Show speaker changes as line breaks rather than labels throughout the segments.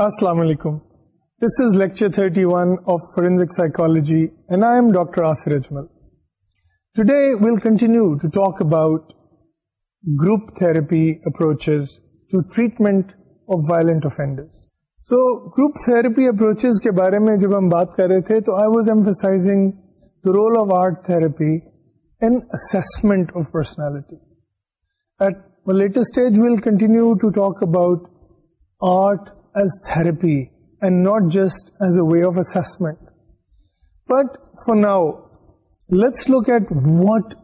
السلام علیکم this is lecture 31 of forensic psychology and I am doctor Asir Ajmal today we'll continue to talk about group therapy approaches to treatment of violent offenders so group therapy approaches کے بارے میں جب ہم بات کر رہے تھے تو I was emphasising the role of art therapy in assessment of personality at later stage we'll continue to talk about art art as therapy and not just as a way of assessment. But for now, let's look at what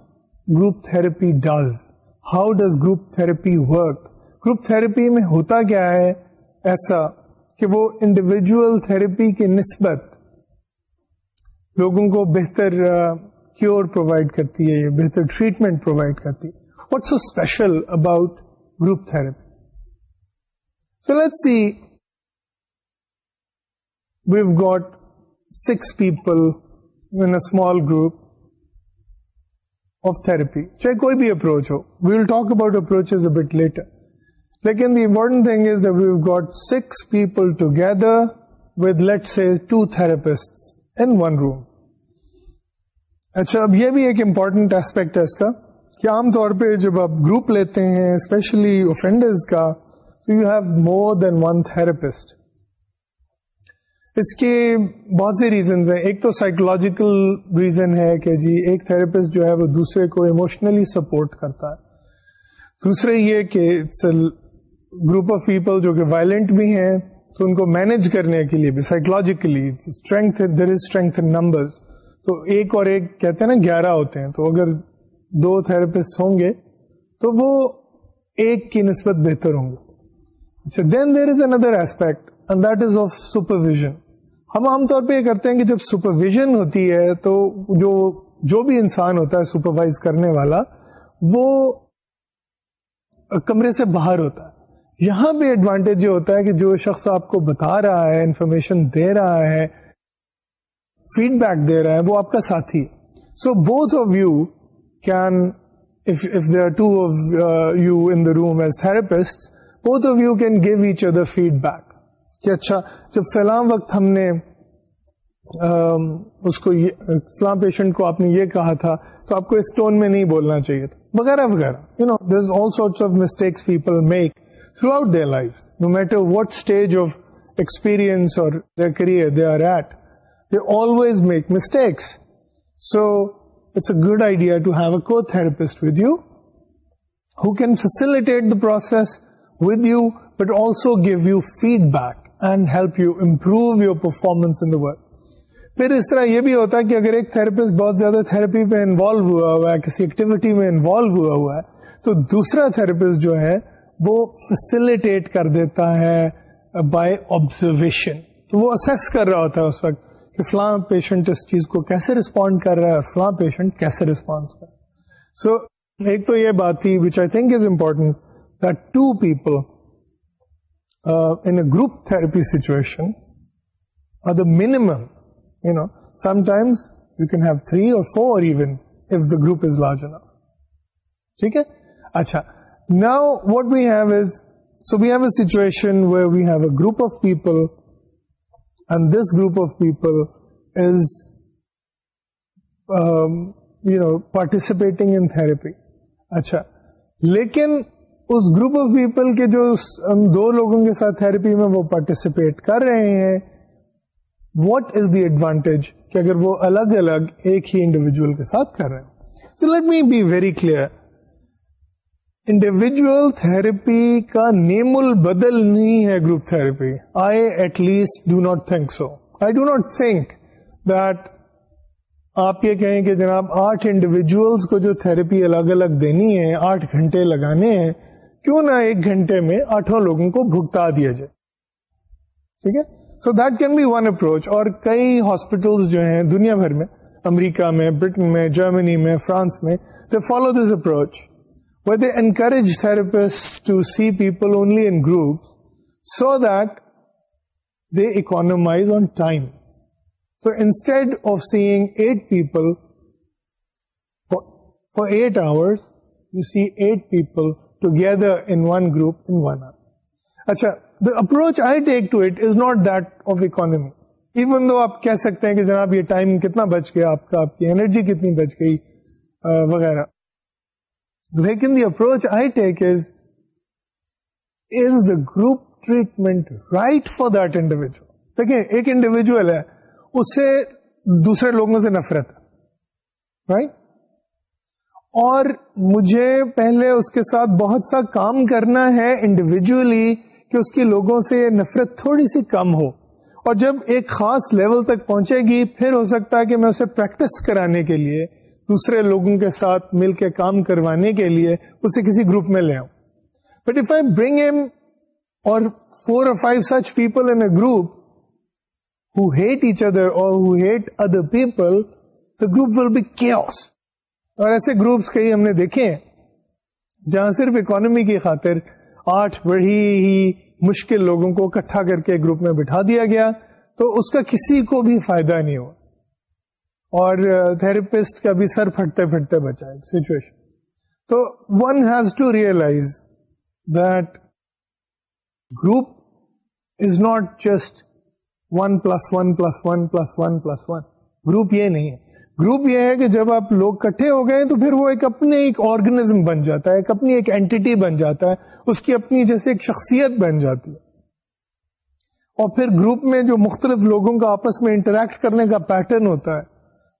group therapy does. How does group therapy work? Group therapy میں ہوتا کیا ہے ایسا کہ وہ individual therapy کی نسبت لوگوں کو بہتر کیور پرووائڈ کرتی ہے بہتر ٹریٹمنٹ پرووائڈ کرتی ہے what's so special about group therapy so let see we've got 6 people in a small group of therapy. Chahe koi bhi approach ho. We will talk about approaches a bit later. Lekin the important thing is that we've got 6 people together with, let's say, 2 therapists in one room. اچھا اب یہ بھی ایک important aspect ہے اس کا کہ عام طور پہ جب آپ گروپ لیتے ہیں اسپیشلی اوفینڈرز کا تو you have more than one therapist اس کے بہت سے ریزنز ہیں۔ ایک تو سائیکولوجیکل ریزن ہے کہ جی ایک تھراپسٹ جو ہے وہ دوسرے کو ایموشنلی سپورٹ کرتا ہے۔ دوسرے یہ کہ اٹس گروپ آف پیپل جو کہ وائلنٹ بھی ہیں، تو ان کو مینج کرنے کے لیے بھی psychologically strength there is strength in numbers تو ایک اور ایک کہتے ہیں نا، گیارہ ہوتے ہیں۔ تو اگر دو تھراپسٹ ہوں گے، تو وہ ایک کی نسبت بہتر ہوں گے۔ اچھا then there is another aspect and that is of supervision ہم عام طور پہ یہ کرتے ہیں کہ جب سپرویژن ہوتی ہے تو جو جو بھی انسان ہوتا ہے سپروائز کرنے والا، وہ کمرے سے باہر ہوتا ہے۔ یہاں پہ ایڈوانٹیج یہ ہوتا ہے کہ جو شخص آپ کو بتا رہا ہے انفارمیشن دے رہا ہے فیڈ بیک دے رہا ہے، وہ آپ کا ساتھی so both of you can the two of you in room as therapist both of you can give each other feedback کہ اچھا جب فلاں وقت ہم نے اس کو فلاں پیشنٹ کو آپ نے یہ کہا تھا، تو آپ کو اس ٹون میں نہیں بولنا چاہیے تھا۔ وغیرہ وغیرہ۔ You know there all sorts of mistakes people make throughout their life no matter what stage of experience or career they are at they always make mistakes so it's a good idea to have a co therapist with you who can facilitate the process with you but also give you feedback and help you improve your performance in work پھر اس طرح یہ بھی ہوتا ہے کہ اگر ایک تھراپسٹ بہت زیادہ تھراپی پہ انوالو ہوا ہوا ہے کسی ایکٹیویٹی میں انوالو ہوا ہوا ہے تو دوسرا تھراپسٹ جو ہے وہ فیسلٹیٹ کر دیتا ہے بائی آبزرویشن تو وہ اسیس کر رہا ہوتا ہے اس وقت کہ فلاں پیشنٹ اس چیز کو کیسے رسپونڈ کر رہا ہے فلاں پیشنٹ کیسے رسپونس کر سو so, ایک تو یہ بات تھی which I think is important that two people group therapy situation the minimum you know sometimes you can have three or four even if the group is large enough ٹھیک ہے اچھا now what we have is so we have a situation where we have a group of people and this group of people is you know participating in therapy اچھا لیکن اس group of people کے جو دو لوگوں کے ساتھ therapy میں وہ پارٹیسپیٹ کر رہے ہیں واٹ از دی ایڈوانٹیج کہ اگر وہ الگ الگ ایک ہی انڈیویجل کے ساتھ کر رہے ہیں؟ So let me be very clear individual therapy کا نیم البدل نہیں ہے group therapy I at least do not think so I do not think that آپ یہ کہیں کہ جناب آٹھ انڈیویجلس کو جو تھراپی الگ الگ دینی ہے، آٹھ گھنٹے لگانے ہیں کیوں نہ ایک گھنٹے میں آٹھوں لوگوں کو بھگتا دیا جائے؟ ٹھیک ہے؟ So that can be one approach اور کئی ہاسپٹل جو ہیں دنیا بھر میں، امریکہ میں، برٹن میں، جرمنی میں، فرانس میں they follow this approach we they encourage therapist to see people only in group so that they economise on time so instead of seeing eight people for eight hours you see eight people together in one group in one hour اچھا the approach I take to it is not that of economy even though آپ کہہ سکتے ہیں کہ جناب یہ time کتنا بچ گیا آپ کا آپ کی انرجی کتنی بچ گئی وغیرہ لیکن the approach I take is is the group treatment right for that individual دیکھیں ایک انڈیویجل ہے اس سے دوسرے لوگوں سے نفرت رائٹ اور مجھے پہلے اس کے ساتھ بہت سا کام کرنا ہے انڈیویجلی کہ اس کی لوگوں سے نفرت تھوڑی سی کم ہو اور جب ایک خاص لیول تک پہنچے گی پھر ہو سکتا ہے کہ میں اسے پریکٹس کرانے کے لیے دوسرے لوگوں کے ساتھ مل کے کام کروانے کے لیے اسے کسی گروپ میں لے آؤں but if I bring em or four or five such people in a group who hate each other or who hate other people, the group will be. اور ایسے گروپس کئی ہم نے دیکھے ہیں جہاں صرف اکانومی کی خاطر آٹھ بڑی ہی مشکل لوگوں کو اکٹھا کر کے گروپ میں بٹھا دیا گیا تو اس کا کسی کو بھی فائدہ نہیں ہوا۔ اور تھراپسٹ کا بھی سر پھٹتے پھٹتے بچا سچویشن تو one has to realise that group is not just one plus one plus one plus one plus one group یہ نہیں ہے۔ گروپ یہ ہے کہ جب آپ لوگ کٹھے ہو گئے تو پھر وہ ایک اپنے ایک آرگنیزم بن جاتا ہے، ایک اپنی ایک اینٹی بن جاتا ہے، اس کی اپنی جیسے ایک شخصیت بن جاتی ہے۔ اور پھر گروپ میں جو مختلف لوگوں کا آپس میں انٹریکٹ کرنے کا پیٹرن ہوتا ہے،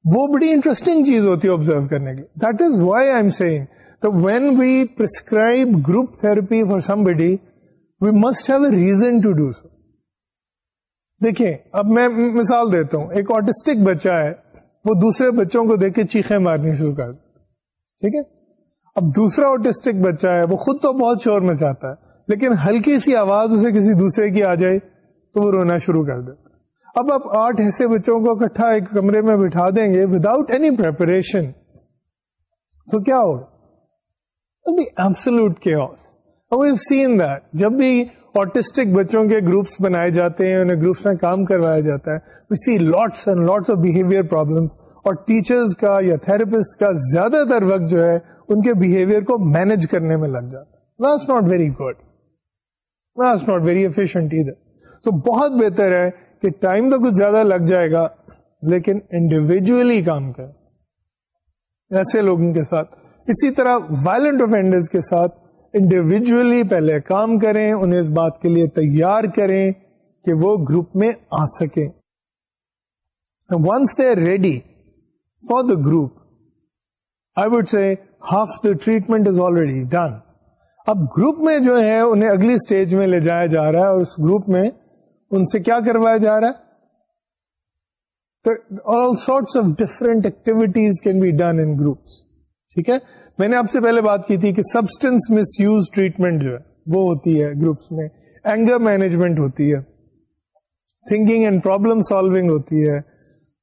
وہ بڑی انٹرسٹنگ چیز ہوتی ہے آبزرو کرنے کی۔ That is why I am seeing when we prescribe group therapy for somebody we must have a reason to do so دیکھیں، اب میں مثال دیتا ہوں۔ ایک آٹسٹک بچہ ہے۔ وہ دوسرے بچوں کو دیکھ کے چیخیں مارنی شروع کر ٹھیک ہے؟ اب دوسرا آٹسٹک بچہ ہے، وہ خود تو بہت شور میں چاہتا ہے، لیکن ہلکی سی آواز اسے کسی دوسرے کی آ جائے تو وہ رونا شروع کر دیتا اب آپ آٹھ ایسے بچوں کو اکٹھا ایک کمرے میں بٹھا دیں گے وداؤٹ اینی پریپریشن تو کیا ہوگا؟ ایبسلوٹ کے سین دیٹ جب بھی آٹسٹک بچوں کے گروپس بنائے جاتے ہیں، انہیں گروپس میں کام کروایا جاتا ہے۔ We see lots and lots of behaviour problems اور ٹیچرز کا یا تھراپسٹ کا زیادہ تر وقت جو ہے، ان کے بہیویئر کو مینج کرنے میں لگ جاتا ہے۔ Not very good what's not very efficient ادھر تو بہت بہتر ہے کہ ٹائم تو کچھ زیادہ لگ جائے گا، لیکن انڈیویجلی کام کریں۔ ایسے لوگوں کے ساتھ۔ اسی طرح وائلنٹ افینڈرز کے ساتھ انڈیویجلی پہلے کام کریں، انہیں اس بات کے لیے تیار کریں کہ وہ گروپ میں آ سکیں۔ Once they ready for the group I would say half the treatment is already done اب گروپ میں جو ہے، انہیں اگلی اسٹیج میں لے جایا جا رہا ہے اور اس گروپ میں ان سے کیا کروایا جا رہا ہے؟ All sorts of different activities can be done in groups ٹھیک ہے؟ میں نے آپ سے پہلے بات کی تھی کہ سبسٹینس مس یوز ٹریٹمنٹ جو ہے وہ ہوتی ہے گروپس میں. اینگر مینجمنٹ ہوتی ہے. تھنکنگ اینڈ پرابلم سالونگ ہوتی ہے.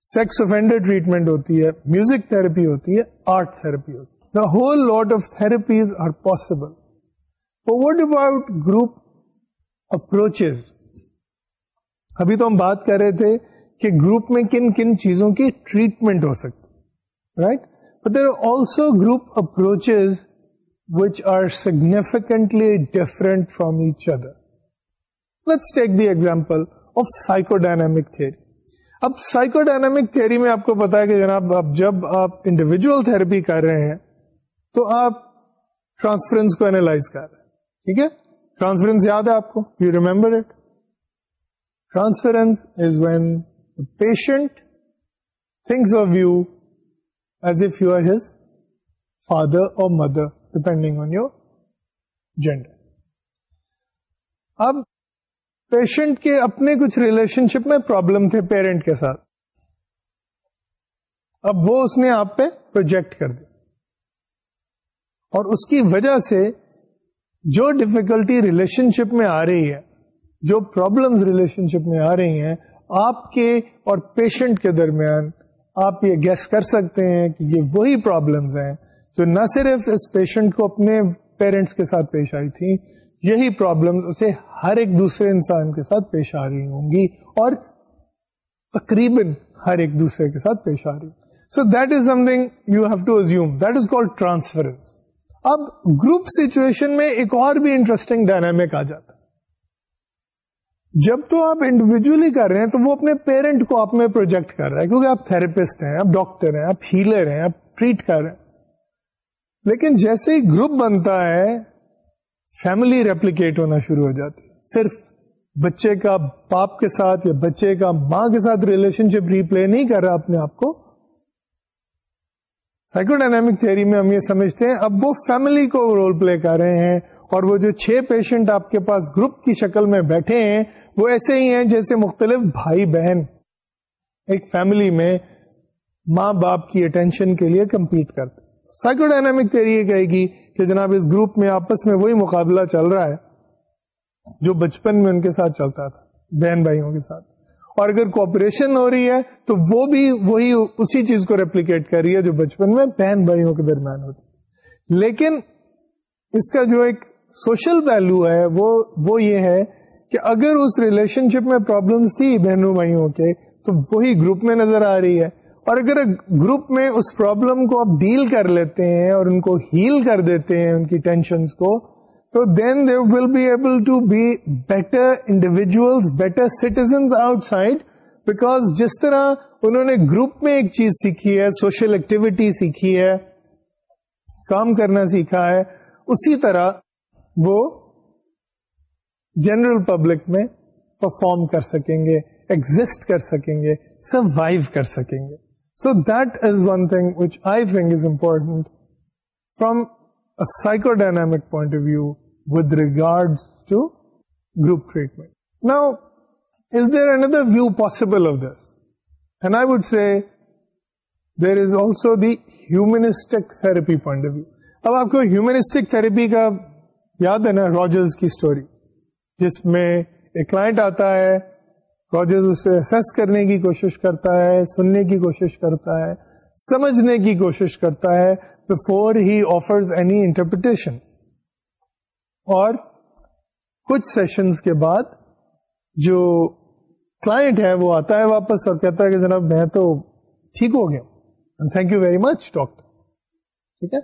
سیکس افینڈر ٹریٹمنٹ ہوتی ہے. میوزک تھراپی ہوتی ہے. آرٹ تھراپی ہوتی ہے. The whole lot of therapies are possible what about group approach ابھی تو ہم بات کر رہے تھے کہ گروپ میں کن کن چیزوں کی ٹریٹمنٹ ہو سکتی right But there are also group approaches which are significantly different from each other. Let's take the example of psychodynamic theory. اب سائیکوڈائنامک تھیری میں آپ کو پتا ہے کہ جناب، اب جب آپ انڈیویجل تھراپی کر رہے ہیں، تو آپ ٹرانسفرنس کو اینالائز کر رہے ہیں ٹھیک ہے ٹرانسفرنس یاد ہے آپ کو you remember it transference is when patient thinks of you as if you are his father or mother depending on your gender اب پیشنٹ کے اپنے کچھ ریلیشن شپ میں پرابلم تھے پیرنٹ کے ساتھ. اب وہ اس نے آپ پہ پروجیکٹ کر دی. اور اس کی وجہ سے جو ڈفیکلٹی ریلیشن شپ میں آ رہی ہے، جو پرابلم ریلیشن شپ میں آ رہی ہیں، آپ کے اور پیشنٹ کے درمیان آپ یہ گیس کر سکتے ہیں کہ یہ وہی پرابلمس ہیں جو نہ صرف اس پیشنٹ کو اپنے پیرنٹس کے ساتھ پیش آئی تھی یہی پرابلم اسے ہر ایک دوسرے انسان کے ساتھ پیش آ رہی ہوں گی اور تقریباً ہر ایک دوسرے کے ساتھ پیش آ رہی so that is something you have to assume that is called transference اب گروپ سچویشن میں ایک اور بھی انٹرسٹنگ ڈائنامک آ جاتا جب تو آپ انڈیویجلی کر رہے ہیں تو وہ اپنے پیرنٹ کو آپ میں پروجیکٹ کر رہا ہے، کیونکہ آپ تھراپسٹ ہیں، آپ ڈاکٹر ہیں، آپ ہیلر ہیں، آپ ٹریٹ کر رہے ہیں۔ لیکن جیسے ہی گروپ بنتا ہے فیملی ریپلیکیٹ ہونا شروع ہو جاتی ہے۔ صرف بچے کا باپ کے ساتھ یا بچے کا ماں کے ساتھ ریلیشن شپ ریپلے نہیں کر رہا اپنے آپ کو سائیکو ڈائنامک تھیری میں ہم یہ سمجھتے ہیں، اب وہ فیملی کو رول پلے کر رہے ہیں اور وہ جو چھ پیشنٹ آپ کے پاس گروپ کی شکل میں بیٹھے ہیں وہ ایسے ہی ہیں جیسے مختلف بھائی بہن ایک فیملی میں ماں باپ کی اٹینشن کے لیے کمپیٹ کرتے سائیکو ڈائنامک تیری یہ کہے گی کہ جناب اس گروپ میں آپس میں وہی مقابلہ چل رہا ہے جو بچپن میں ان کے ساتھ چلتا تھا، بہن بھائیوں کے ساتھ۔ اور اگر کوپریشن ہو رہی ہے تو وہ بھی وہی اسی چیز کو ریپلیکیٹ کر رہی ہے جو بچپن میں بہن بھائیوں کے درمیان ہوتی لیکن اس کا جو ایک سوشل ویلو ہے وہ وہ یہ ہے کہ اگر اس ریلیشن شپ میں پرابلمس تھی بہنوں بھائیوں کے، تو وہی گروپ میں نظر آ رہی ہے۔ اور اگر گروپ میں اس پرابلم کو آپ ڈیل کر لیتے ہیں اور ان کو ہیل کر دیتے ہیں، ان کی ٹینشنس کو، تو then they will be able to be better individual better citizens outside because جس طرح انہوں نے گروپ میں ایک چیز سیکھی ہے سوشل ایکٹیویٹی سیکھی ہے، کام کرنا سیکھا ہے، اسی طرح وہ جنرل پبلک میں پرفارم کر سکیں گے ایگزٹ کر سکیں گے سروائو کر سکیں گے۔ So that is one thing which I think is important from psychodynamic point of view with regard to group treatment now is there another view possible of this and I would see there is also the humanistic therapy point of view اب آپ کو humanistic therapy کا یاد ہے نا Rogers کی story جس میں ایک کلائنٹ آتا ہے راجرز اسے اسس کرنے کی کوشش کرتا ہے، سننے کی کوشش کرتا ہے، سمجھنے کی کوشش کرتا ہے before he offers any interpretation اور کچھ سیشنز کے بعد جو کلائنٹ ہے، وہ آتا ہے واپس اور کہتا ہے کہ جناب، میں تو ٹھیک ہو گیا۔ Thank you very much doctor ٹھیک ہے؟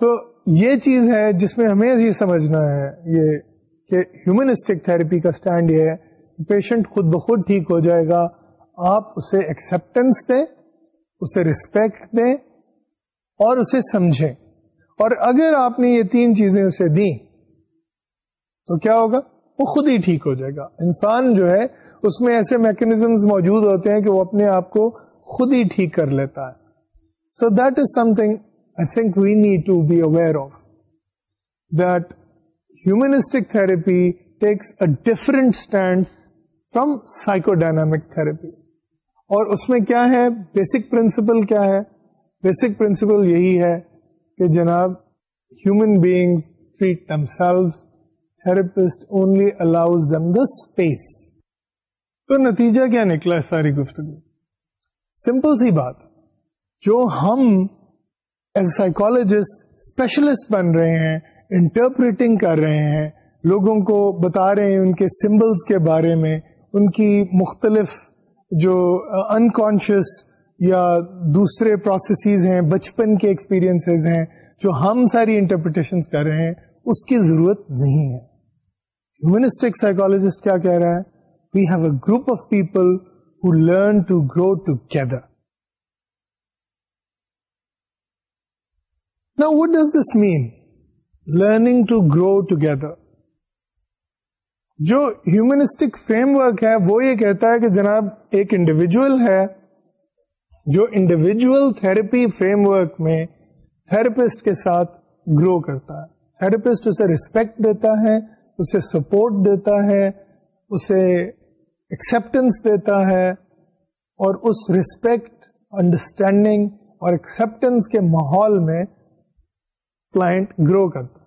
تو یہ چیز ہے جس میں ہمیں یہ سمجھنا ہے، یہ کہ ہیومنسٹک تھراپی کا اسٹینڈ یہ ہے پیشنٹ خود بخود ٹھیک ہو جائے گا، آپ اسے ایکسپٹینس دیں، اسے ریسپیکٹ دیں اور اسے سمجھیں۔ اور اگر آپ نے یہ تین چیزیں اسے دی تو کیا ہوگا؟ وہ خود ہی ٹھیک ہو جائے گا۔ انسان جو ہے، اس میں ایسے میکنیزم موجود ہوتے ہیں کہ وہ اپنے آپ کو خود ہی ٹھیک کر لیتا ہے۔ So that is something I think we need to be aware of that humanistic therapy takes a different stance from psychodynamic therapy. اور اس میں کیا ہے؟ بیسک پرنسپل کیا ہے؟ بیسک پرنسپل یہی ہے کہ جناب human beings treat them Cello therapist only allows them the space تو نتیجہ کیا نکلا ہے ساری گفتگو؟ سمپل سی بات، جو ہم ایز سائیکولوجسٹ اسپیشلسٹ بن رہے ہیں انٹرپریٹنگ کر رہے ہیں، لوگوں کو بتا رہے ہیں ان کے سمبلس کے بارے میں، ان کی مختلف جو انکانشیس یا دوسرے پروسیسز ہیں، بچپن کے ایکسپیرئنس ہیں، جو ہم ساری انٹرپریٹیشن کر رہے ہیں، اس کی ضرورت نہیں ہے۔ ہیومنسٹک سائیکولوجسٹ کیا کہہ رہا ہے؟ We have a group of people who learn to grow together نا what does this mean learning to grow together جو ہیومنسٹک فریم ورک ہے، وہ یہ کہتا ہے کہ جناب ایک انڈیویجل ہے، جو انڈیویجل تھراپی فریم ورک میں تھراپسٹ کے ساتھ گرو کرتا ہے۔ تھراپسٹ اسے ریسپیکٹ دیتا ہے، اسے سپورٹ دیتا ہے، اسے ایکسپٹینس دیتا ہے اور اس ریسپیکٹ انڈرسٹینڈنگ اور ایکسپٹینس کے ماحول میں کلائنٹ گرو کرتا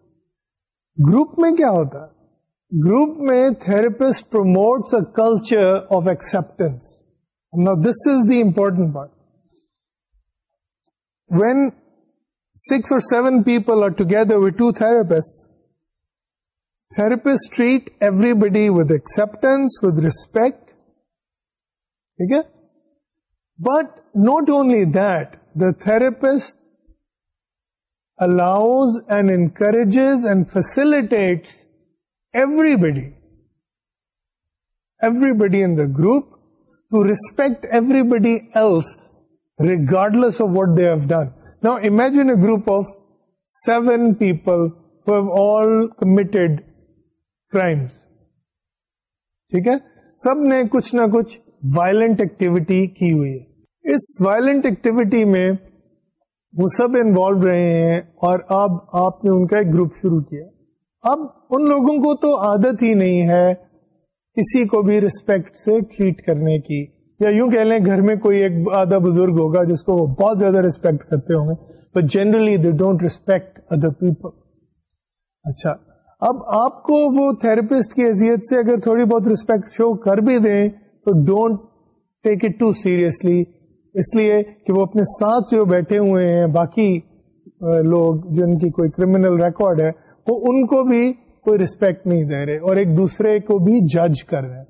گروپ میں کیا ہوتا ہے؟ گروپ میں therapist promotes a culture of acceptance نا this is the important part when six or seven people are together with two therapist therapist treat everybody with acceptance with respect ٹھیک ہے but not only that the therapist allows and encourages and facilitates everybody everybody in the group to respect everybody else regardless of what they have done. Now imagine a group of 7 people who have all committed crimes. ٹھیک ہے سب نے کچھ نہ کچھ violent activity کی ہوئی ہے اس وائلنٹ ایکٹیویٹی میں وہ سب انوالو رہے ہیں اور اب آپ نے ان کا ایک گروپ شروع کیا۔ اب ان لوگوں کو تو عادت ہی نہیں ہے کسی کو بھی ریسپیکٹ سے ٹریٹ کرنے کی۔ یا یوں کہہ لیں گھر میں کوئی ایک آدھا بزرگ ہوگا جس کو وہ بہت زیادہ ریسپیکٹ کرتے ہوں گے but generally they don't respect other people اچھا اب آپ کو وہ تھراپسٹ کی حیثیت سے اگر تھوڑی بہت ریسپیکٹ شو کر بھی دیں، تو don't take it too seriously اس لیے کہ وہ اپنے ساتھ جو بیٹھے ہوئے ہیں، باقی لوگ جن کی کوئی کرمنل ریکارڈ ہے، وہ ان کو بھی کوئی ریسپیکٹ نہیں دے رہے اور ایک دوسرے کو بھی جج کر رہے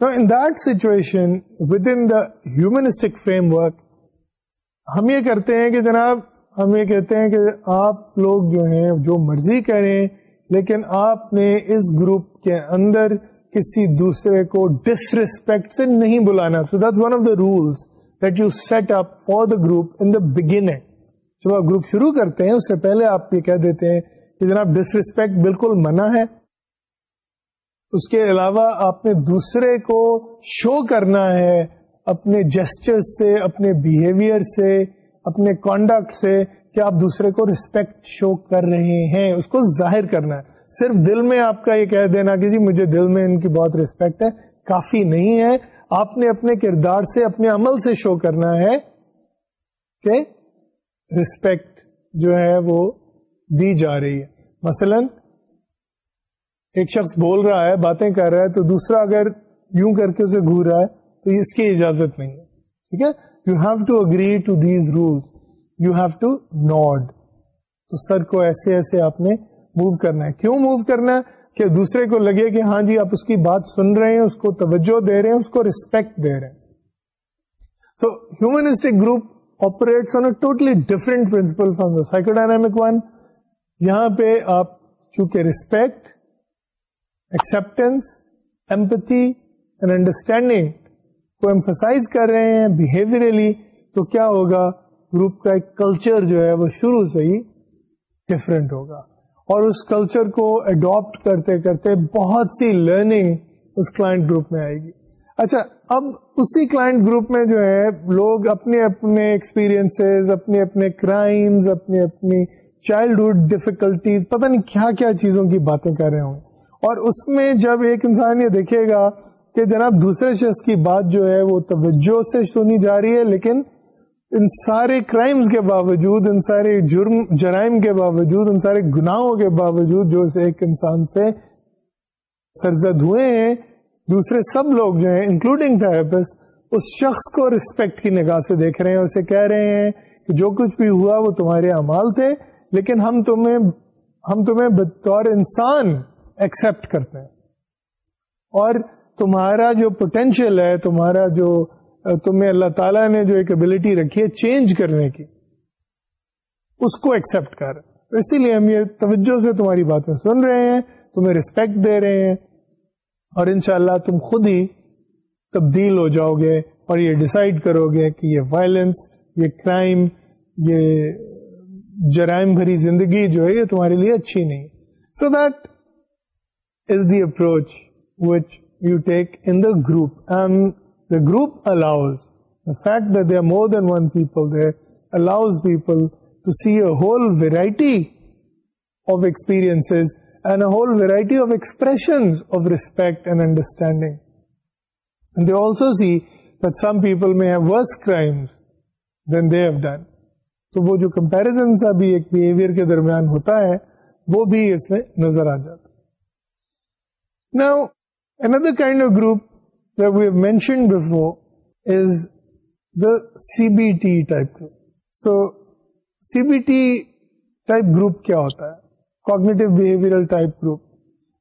in that situation with in the humanistic framework ہم یہ کرتے ہیں کہ جناب، ہم یہ کہتے ہیں کہ آپ لوگ جو ہیں، جو مرضی کریں، لیکن آپ نے اس گروپ کے اندر کسی دوسرے کو ڈس ریسپیکٹ سے نہیں بلانا۔ So that one of the rules that you set up for the group in the beginning جب آپ گروپ شروع کرتے ہیں، اس سے پہلے آپ یہ کہہ دیتے ہیں کہ جناب ڈس ریسپیکٹ بالکل منع ہے۔ اس کے علاوہ آپ نے دوسرے کو شو کرنا ہے اپنے جسچر سے، اپنے بہیویئر سے، اپنے کانڈکٹ سے کہ آپ دوسرے کو ریسپیکٹ شو کر رہے ہیں۔ اس کو ظاہر کرنا ہے۔ صرف دل میں آپ کا یہ کہہ دینا کہ جی مجھے دل میں ان کی بہت ریسپیکٹ ہے، کافی نہیں ہے۔ آپ نے اپنے کردار سے، اپنے عمل سے شو کرنا ہے کہ ریسپیکٹ جو ہے وہ دی جا رہی ہے۔ مثلا، ایک شخص بول رہا ہے، باتیں کر رہا ہے، تو دوسرا اگر یوں کر کے اسے گور رہا ہے، تو اس کی اجازت نہیں ہے۔ ٹھیک ہے؟ You have to agree to these rules you have to nod تو سر کو ایسے ایسے آپ نے موو کرنا ہے۔ کیوں موو کرنا ہے؟ کہ دوسرے کو لگے کہ ہاں جی آپ اس کی بات سن رہے ہیں، اس کو توجہ دے رہے ہیں، اس کو ریسپیکٹ دے رہے ہیں۔ So humanistic group operates on a totally different principle from the psychodynamic one یہاں پہ آپ چونکہ respect acceptance empathy and understanding کو ایمفسائز کر رہے ہیں بہیویئرلی تو کیا ہوگا؟ گروپ کا ایک کلچر جو ہے وہ شروع سے ہی ڈفرینٹ ہوگا۔ اور اس کلچر کو اڈاپٹ کرتے کرتے بہت سی لرننگ اس کلائنٹ گروپ میں آئے گی۔ اچھا اب اسی کلائنٹ گروپ میں جو ہے، لوگ اپنے اپنے ایکسپیرئنس اپنے اپنے کرائمز اپنی اپنی چائلڈہڈ ڈفیکلٹیز پتہ نہیں کیا کیا چیزوں کی باتیں کر رہے ہوں۔ اور اس میں جب ایک انسان یہ دیکھے گا کہ جناب دوسرے شخص کی بات جو ہے، وہ توجہ سے سنی جا رہی ہے، لیکن ان سارے کرائمز کے باوجود، ان سارے جرم، جرائم کے باوجود، ان سارے گناہوں کے باوجود جو ایک انسان سے سرزد ہوئے ہیں، دوسرے سب لوگ جو ہیں انکلوڈنگ تھراپسٹ اس شخص کو ریسپیکٹ کی نگاہ سے دیکھ رہے ہیں اسے کہہ رہے ہیں کہ جو کچھ بھی ہوا وہ تمہارے امال تھے، لیکن ہم تمہیں ہم تمہیں بطور انسان ایکسپٹ کرتے ہیں۔ اور تمہارا جو پوٹینشیل ہے، تمہارا جو تمہیں اللہ تعالیٰ نے جو ایک ابلٹی رکھی ہے چینج کرنے کی، اس کو ایکسپٹ کر۔ اسی لیے ہم یہ توجہ سے تمہاری باتیں سن رہے ہیں، تمہیں رسپیکٹ دے رہے ہیں۔ اور انشاءاللہ تم خود ہی تبدیل ہو جاؤ گے اور یہ ڈسائڈ کرو گے کہ یہ وائلنس یہ کرائم یہ جرائم بھری زندگی جو ہے یہ تمہارے لیے اچھی نہیں۔ So that is the approach which you take in the group and The group allows, the fact that there are more than one people there, allows people to see a whole variety of experiences and a whole variety of expressions of respect and understanding. And they also see that some people may have worse crimes than they have done. تو وہ جو comparison سا بھی ایک behaviour کے درمیان ہوتا ہے وہ بھی اس میں نظر آ جاتا Now, another kind of group we mention before is the C B T type group so C B T type group کیا ہوتا ہے کوگنیٹو بہیویئر ٹائپ گروپ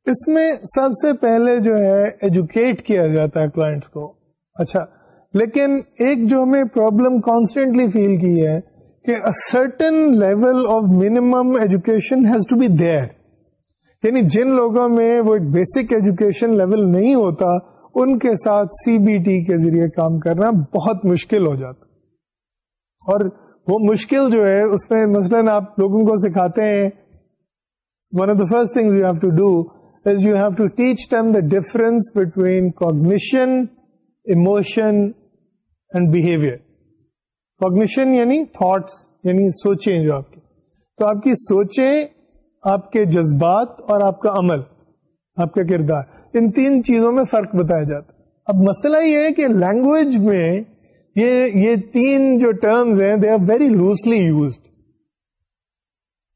اس میں سب سے پہلے جو ہے ایجوکیٹ کیا جاتا ہے کلائنٹس کو اچھا لیکن ایک جو ہمیں پرابلم کانسٹینٹلی فیل کی ہے کہ certain level of minimum education has to be there یعنی جن لوگوں میں وہ ایک بیسک ایجوکیشن لیول نہیں ہوتا ان کے ساتھ سی بی ٹی کے ذریعے کام کرنا بہت مشکل ہو جاتا اور وہ مشکل جو ہے، اس میں مثلاً آپ لوگوں کو سکھاتے ہیں one of the first thing you have to do is you have to teach them the difference between cognition emotion and behaviour cognition یعنی تھاٹس یعنی سوچیں جو آپ کی۔ تو آپ کی سوچیں، آپ کے جذبات اور آپ کا عمل، آپ کا کردار۔ ان تین چیزوں میں فرق بتایا جاتا اب مسئلہ یہ ہے کہ لینگویج میں یہ یہ تین جو ٹرمز ہیں they are very loosely used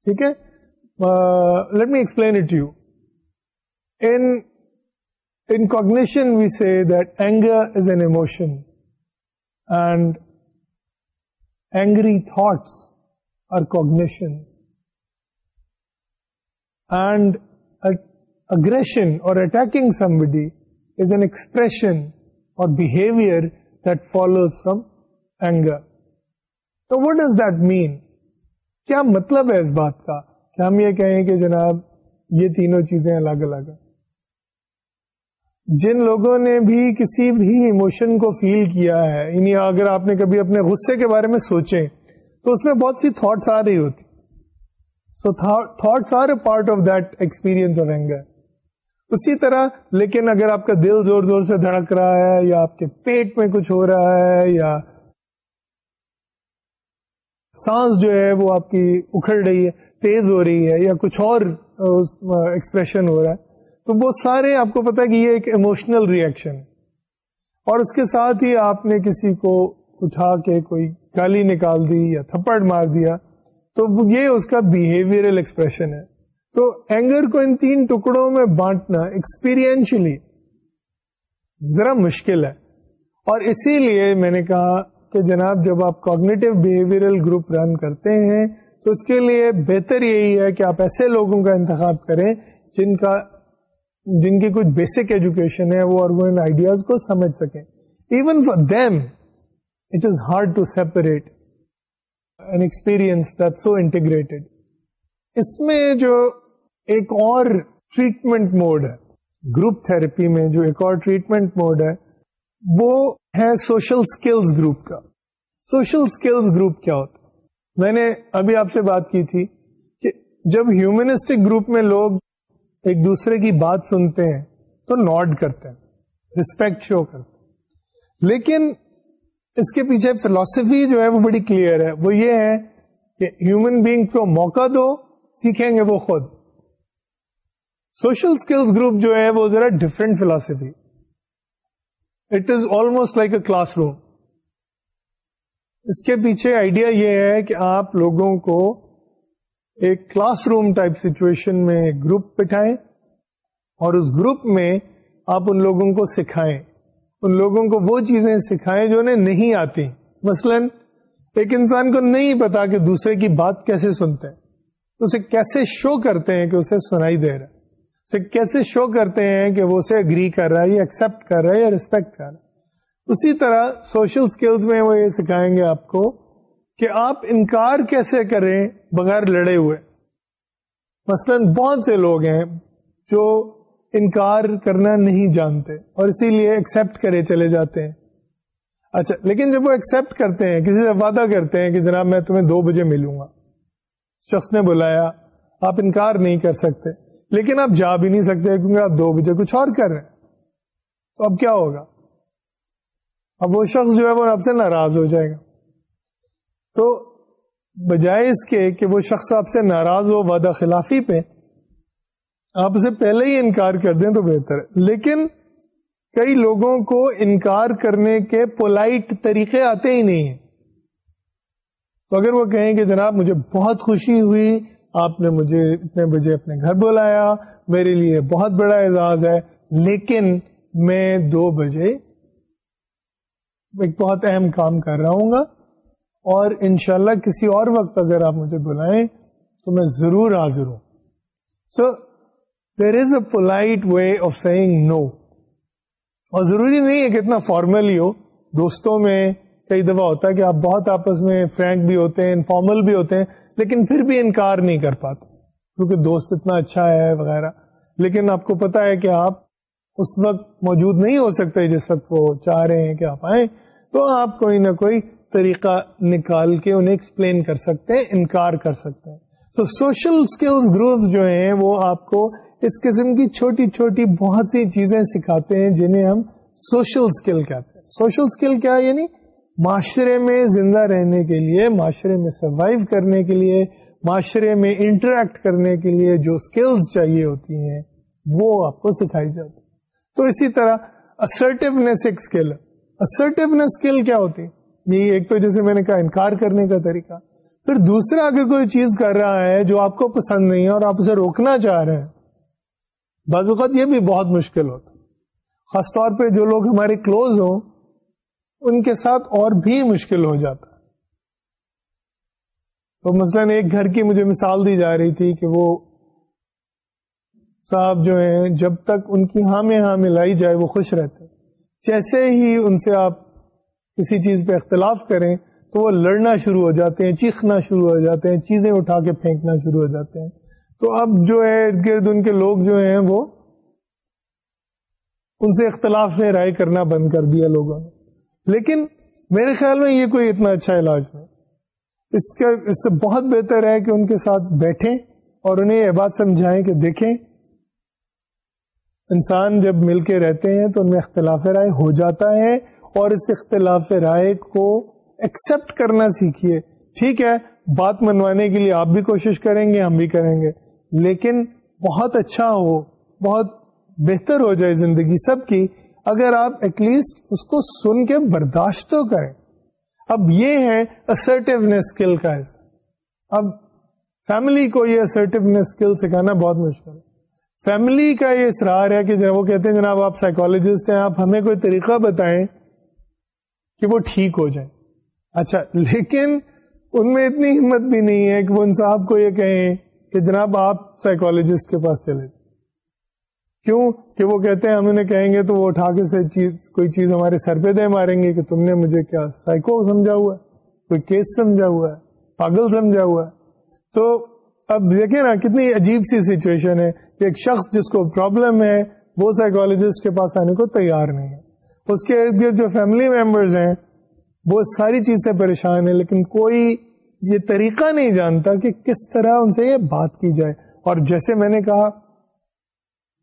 ٹھیک ہے؟ Let me explain it you in cognition we see that anger is an emotion and angry thoughts are cognition and aggression or attacking somebody is an expression or behaviour that follows from anger تو what does that mean کیا مطلب ہے اس بات کا؟ کہ ہم یہ کہیں کہ جناب یہ تینوں چیزیں الگ الگ ہیں؟ جن لوگوں نے بھی کسی بھی ایموشن کو فیل کیا ہے یعنی اگر آپ نے کبھی اپنے غصے کے بارے میں سوچے تو اس میں بہت سی تھاٹس آ رہی ہوتی۔ So thoughts are a part of that experience of anger اسی طرح، لیکن اگر آپ کا دل زور زور سے دھڑک رہا ہے، یا آپ کے پیٹ میں کچھ ہو رہا ہے، یا سانس جو ہے وہ آپ کی اکھڑ رہی ہے، تیز ہو رہی ہے، یا کچھ اور ایکسپریشن ہو رہا ہے، تو وہ سارے آپ کو پتا کہ یہ ایک ایموشنل ریئیکشن اور اس کے ساتھ ہی آپ نے کسی کو اٹھا کے کوئی گالی نکال دی یا تھپڑ مار دیا، تو یہ اس کا بہیویئرل ایکسپریشن ہے۔ تو اینگر کو ان تین ٹکڑوں میں بانٹنا ایکسپیرئنشلی ذرا مشکل ہے۔ اور اسی لیے میں نے کہا کہ جناب جب آپ کوگنیٹو بہیویئرل گروپ رن کرتے ہیں تو اس کے لیے بہتر یہی ہے کہ آپ ایسے لوگوں کا انتخاب کریں جن کا جن کی کچھ بیسک ایجوکیشن ہے وہ اور وہ ان آئیڈیاز کو سمجھ سکیں۔ Even for them it is hard to separate an experience that so integrated اس میں جو ایک اور ٹریٹمنٹ موڈ ہے۔ گروپ تھراپی میں جو ایک اور ٹریٹمنٹ موڈ ہے، وہ ہے سوشل اسکلز گروپ کا۔ سوشل اسکلز گروپ کیا ہوتا میں نے ابھی آپ سے بات کی تھی کہ جب ہیومنسٹک گروپ میں لوگ ایک دوسرے کی بات سنتے ہیں، تو نوٹ کرتے ہیں ریسپیکٹ شو کرتے ہیں۔ لیکن اس کے پیچھے فلاسفی جو ہے، وہ بڑی کلیئر ہے۔ وہ یہ ہے کہ ہیومن بینگ کو موقع دو، سیکھیں گے وہ خود۔ سوشل اسکلس گروپ جو ہے وہ ذرا different philosophy it is almost like a classroom اس کے پیچھے آئیڈیا یہ ہے کہ آپ لوگوں کو ایک کلاس روم ٹائپ سچویشن میں گروپ بٹھائیں اور اس گروپ میں آپ ان لوگوں کو سکھائیں۔ ان لوگوں کو وہ چیزیں سکھائیں جو انہیں نہیں آتی۔ مثلا ایک انسان کو نہیں پتا کہ دوسرے کی بات کیسے سنتے ہیں۔ اسے کیسے شو کرتے ہیں کہ اسے سنائی دے رہا ہے۔ کیسے شو کرتے ہیں کہ وہ اسے اگری کر رہا ہے یا ایکسپٹ کر رہا ہے یا ریسپیکٹ کر رہا ہے؟ اسی طرح سوشل اسکلس میں وہ یہ سکھائیں گے آپ کو کہ آپ انکار کیسے کریں بغیر لڑے ہوئے؟ مثلا بہت سے لوگ ہیں جو انکار کرنا نہیں جانتے اور اسی لیے ایکسپٹ کرے چلے جاتے ہیں۔ اچھا لیکن جب وہ ایکسپٹ کرتے ہیں، کسی سے وعدہ کرتے ہیں کہ جناب میں تمہیں دو بجے ملوں گا، شخص نے بلایا، آپ انکار نہیں کر سکتے۔ لیکن آپ جا بھی نہیں سکتے کیونکہ آپ دو بجے کچھ اور کر رہے ہیں۔ تو اب کیا ہوگا؟ اب وہ شخص جو ہے وہ آپ سے ناراض ہو جائے گا۔ تو بجائے اس کے کہ وہ شخص آپ سے ناراض ہو وعدہ خلافی پہ، آپ اسے پہلے ہی انکار کر دیں تو بہتر ہے۔ لیکن کئی لوگوں کو انکار کرنے کے پولائٹ طریقے آتے ہی نہیں ہیں۔ تو اگر وہ کہیں کہ جناب مجھے بہت خوشی ہوئی آپ نے مجھے اتنے بجے اپنے گھر بلایا، میرے لیے بہت بڑا اعزاز ہے، لیکن میں دو بجے ایک بہت اہم کام کر رہا ہوں گا۔ اور انشاءاللہ کسی اور وقت اگر آپ مجھے بلائیں تو میں ضرور حاضر ہوں۔ So there is a polite way of saying no اور ضروری نہیں ہے کہ اتنا فارمل ہی ہو۔ دوستوں میں کئی دفعہ ہوتا ہے کہ آپ بہت آپس میں فرینک بھی ہوتے ہیں انفارمل بھی ہوتے ہیں۔ لیکن پھر بھی انکار نہیں کر پاتے، کیونکہ دوست اتنا اچھا ہے وغیرہ۔ لیکن آپ کو پتا ہے کہ آپ اس وقت موجود نہیں ہو سکتے جس وقت وہ چاہ رہے ہیں کہ آپ آئیں۔ تو آپ کوئی نہ کوئی طریقہ نکال کے انہیں ایکسپلین کر سکتے ہیں، انکار کر سکتے ہیں۔ تو سوشل اسکلس گروپ جو ہیں، وہ آپ کو اس قسم کی چھوٹی چھوٹی بہت سی چیزیں سکھاتے ہیں، جنہیں ہم سوشل اسکل کہتے ہیں۔ سوشل اسکل کیا یعنی معاشرے میں زندہ رہنے کے لیے، معاشرے میں سروائو کرنے کے لیے، معاشرے میں انٹریکٹ کرنے کے لیے جو اسکلز چاہیے ہوتی ہیں، وہ آپ کو سکھائی جاتی تو اسی طرح اسرٹیونیس ایک اسکل اسرٹیونیس اسکل کیا ہوتی یہ ایک تو جیسے میں نے کہا انکار کرنے کا طریقہ۔ پھر دوسرا اگر کوئی چیز کر رہا ہے جو آپ کو پسند نہیں ہے اور آپ اسے روکنا چاہ رہے ہیں، بعض اوقات یہ بھی بہت مشکل ہوتا خاص طور پہ جو لوگ ہمارے کلوز ہوں ان کے ساتھ اور بھی مشکل ہو جاتا۔ تو مثلاً ایک گھر کی مجھے مثال دی جا رہی تھی کہ وہ صاحب جو ہیں، جب تک ان کی ہاں میں ہاں ملائی جائے، وہ خوش رہتے۔ جیسے ہی ان سے آپ کسی چیز پہ اختلاف کریں، تو وہ لڑنا شروع ہو جاتے ہیں، چیخنا شروع ہو جاتے ہیں، چیزیں اٹھا کے پھینکنا شروع ہو جاتے ہیں۔ تو اب جو ہے، ارد گرد ان کے لوگ جو ہیں، وہ ان سے اختلاف میں رائے کرنا بند کر دیا لوگوں نے۔ لیکن میرے خیال میں یہ کوئی اتنا اچھا علاج نہیں۔ اس کا اس سے بہت بہتر ہے کہ ان کے ساتھ بیٹھیں اور انہیں یہ بات سمجھائیں کہ دیکھیں، انسان جب مل کے رہتے ہیں تو ان میں اختلاف رائے ہو جاتا ہے اور اس اختلاف رائے کو ایکسپٹ کرنا سیکھیے۔ ٹھیک ہے، بات منوانے کے لیے آپ بھی کوشش کریں گے، ہم بھی کریں گے۔ لیکن بہت اچھا ہو، بہت بہتر ہو جائے زندگی سب کی۔ اگر آپ ایٹ لیسٹ اس کو سن کے برداشت تو کریں۔ اب یہ ہے اسرٹیونیس اسکل کا ایسا اب فیملی کو یہ اسرٹیونیس اسکل سکھانا بہت مشکل۔ ہے فیملی کا یہ اصرار ہے کہ جب وہ کہتے ہیں، جناب آپ سائیکولوجسٹ ہیں، آپ ہمیں کوئی طریقہ بتائیں کہ وہ ٹھیک ہو جائے۔ اچھا لیکن ان میں اتنی ہمت بھی نہیں ہے کہ وہ ان صاحب کو یہ کہیں کہ جناب آپ سائیکولوجسٹ کے پاس چلے۔ کیوں کہ وہ کہتے ہیں ہم انہیں کہیں گے تو وہ اٹھا کے سے چیز کوئی چیز ہمارے سر پہ دے ماریں گے کہ تم نے مجھے کیا سائیکو سمجھا ہوا ہے، کوئی کیس سمجھا ہوا ہے، پاگل سمجھا ہوا ہے۔ تو اب دیکھیں نا، کتنی عجیب سی سچویشن ہے کہ ایک شخص جس کو پرابلم ہے، وہ سائیکولوجسٹ کے پاس آنے کو تیار نہیں ہے۔ اس کے ارد گرد جو فیملی ممبرز ہیں، وہ ساری چیز سے پریشان ہے لیکن کوئی یہ طریقہ نہیں جانتا کہ کس طرح ان سے یہ بات کی جائے۔ اور جیسے میں نے کہا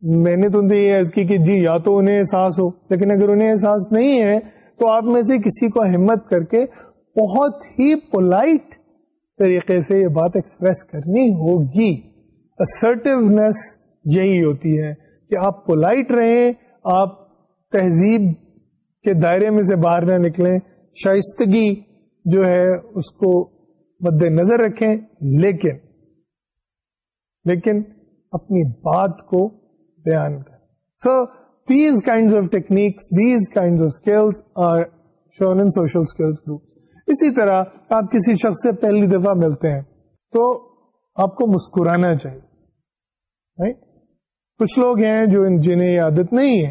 میں نے تو ان یہ عرض کی کہ جی یا تو انہیں احساس ہو، لیکن اگر انہیں احساس نہیں ہے، تو آپ میں سے کسی کو ہمت کر کے بہت ہی پولائٹ طریقے سے یہ بات ایکسپریس کرنی ہوگی۔ اسرٹیونیس یہی ہوتی ہے کہ آپ پولائٹ رہیں، آپ تہذیب کے دائرے میں سے باہر نہ نکلیں، شائستگی جو ہے اس کو مد نظر رکھیں، لیکن لیکن اپنی بات کو بیان کریں so these kind of techniques these kind of skills are shown in social skills group اسی طرح آپ کسی شخص سے پہلی دفعہ ملتے ہیں تو آپ کو مسکرانا چاہیے، right? کچھ لوگ ہیں جو جنہیں یہ عادت نہیں ہے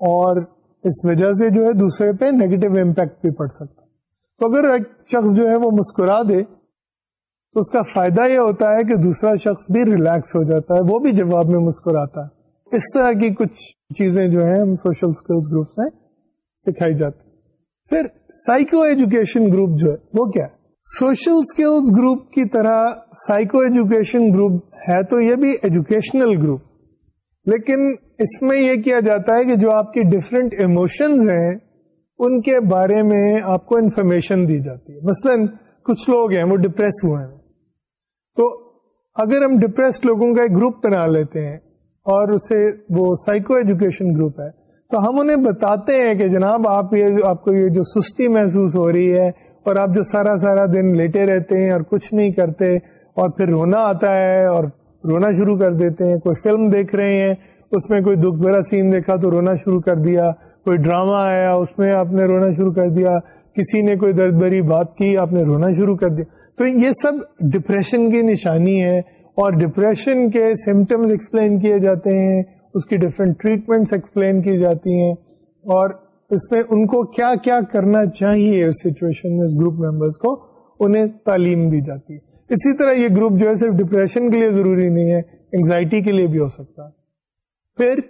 اور اس وجہ سے جو ہے دوسرے پہ نیگیٹو امپیکٹ بھی پڑ سکتا تو اگر ایک شخص جو ہے وہ مسکرا دے تو اس کا فائدہ یہ ہوتا ہے کہ دوسرا شخص بھی ریلیکس ہو جاتا ہے، وہ بھی جواب میں مسکراتا ہے۔ اس طرح کی کچھ چیزیں جو ہیں، ہم سوشل اسکلس گروپ میں سکھائی جاتی پھر سائیکو ایجوکیشن گروپ جو ہے، وہ کیا ہے؟ سوشل اسکلس گروپ کی طرح سائیکو ایجوکیشن گروپ ہے تو یہ بھی ایجوکیشنل گروپ لیکن اس میں یہ کیا جاتا ہے کہ جو آپ کی ڈفرینٹ ایموشنز ہیں، ان کے بارے میں آپ کو انفارمیشن دی جاتی ہے۔ مثلا کچھ لوگ ہیں، وہ ڈپریس ہوئے ہیں۔ تو اگر ہم ڈپریس لوگوں کا ایک گروپ بنا لیتے ہیں اور اسے وہ سائیکو ایجوکیشن گروپ ہے، تو ہم انہیں بتاتے ہیں کہ جناب آپ یہ آپ کو یہ جو سستی محسوس ہو رہی ہے اور آپ جو سارا سارا دن لیٹے رہتے ہیں اور کچھ نہیں کرتے اور پھر رونا آتا ہے اور رونا شروع کر دیتے ہیں، کوئی فلم دیکھ رہے ہیں، اس میں کوئی دکھ بھرا سین دیکھا تو رونا شروع کر دیا، کوئی ڈرامہ آیا، اس میں آپ نے رونا شروع کر دیا، کسی نے کوئی درد بری بات کی، آپ نے رونا شروع کر دیا۔ تو یہ سب ڈپریشن کی نشانی ہے اور ڈپریشن کے سمٹمس ایکسپلین کیے جاتے ہیں، اس کی ڈفرینٹ ٹریٹمنٹس ایکسپلین کی جاتی ہیں اور اس میں ان کو کیا کیا کرنا چاہیے اس سچویشن میں، اس گروپ ممبرس کو انہیں تعلیم دی جاتی ہے۔ اسی طرح یہ گروپ جو ہے صرف ڈپریشن کے لیے ضروری نہیں ہے انگزائٹی کے لیے بھی ہو سکتا ہے۔ پھر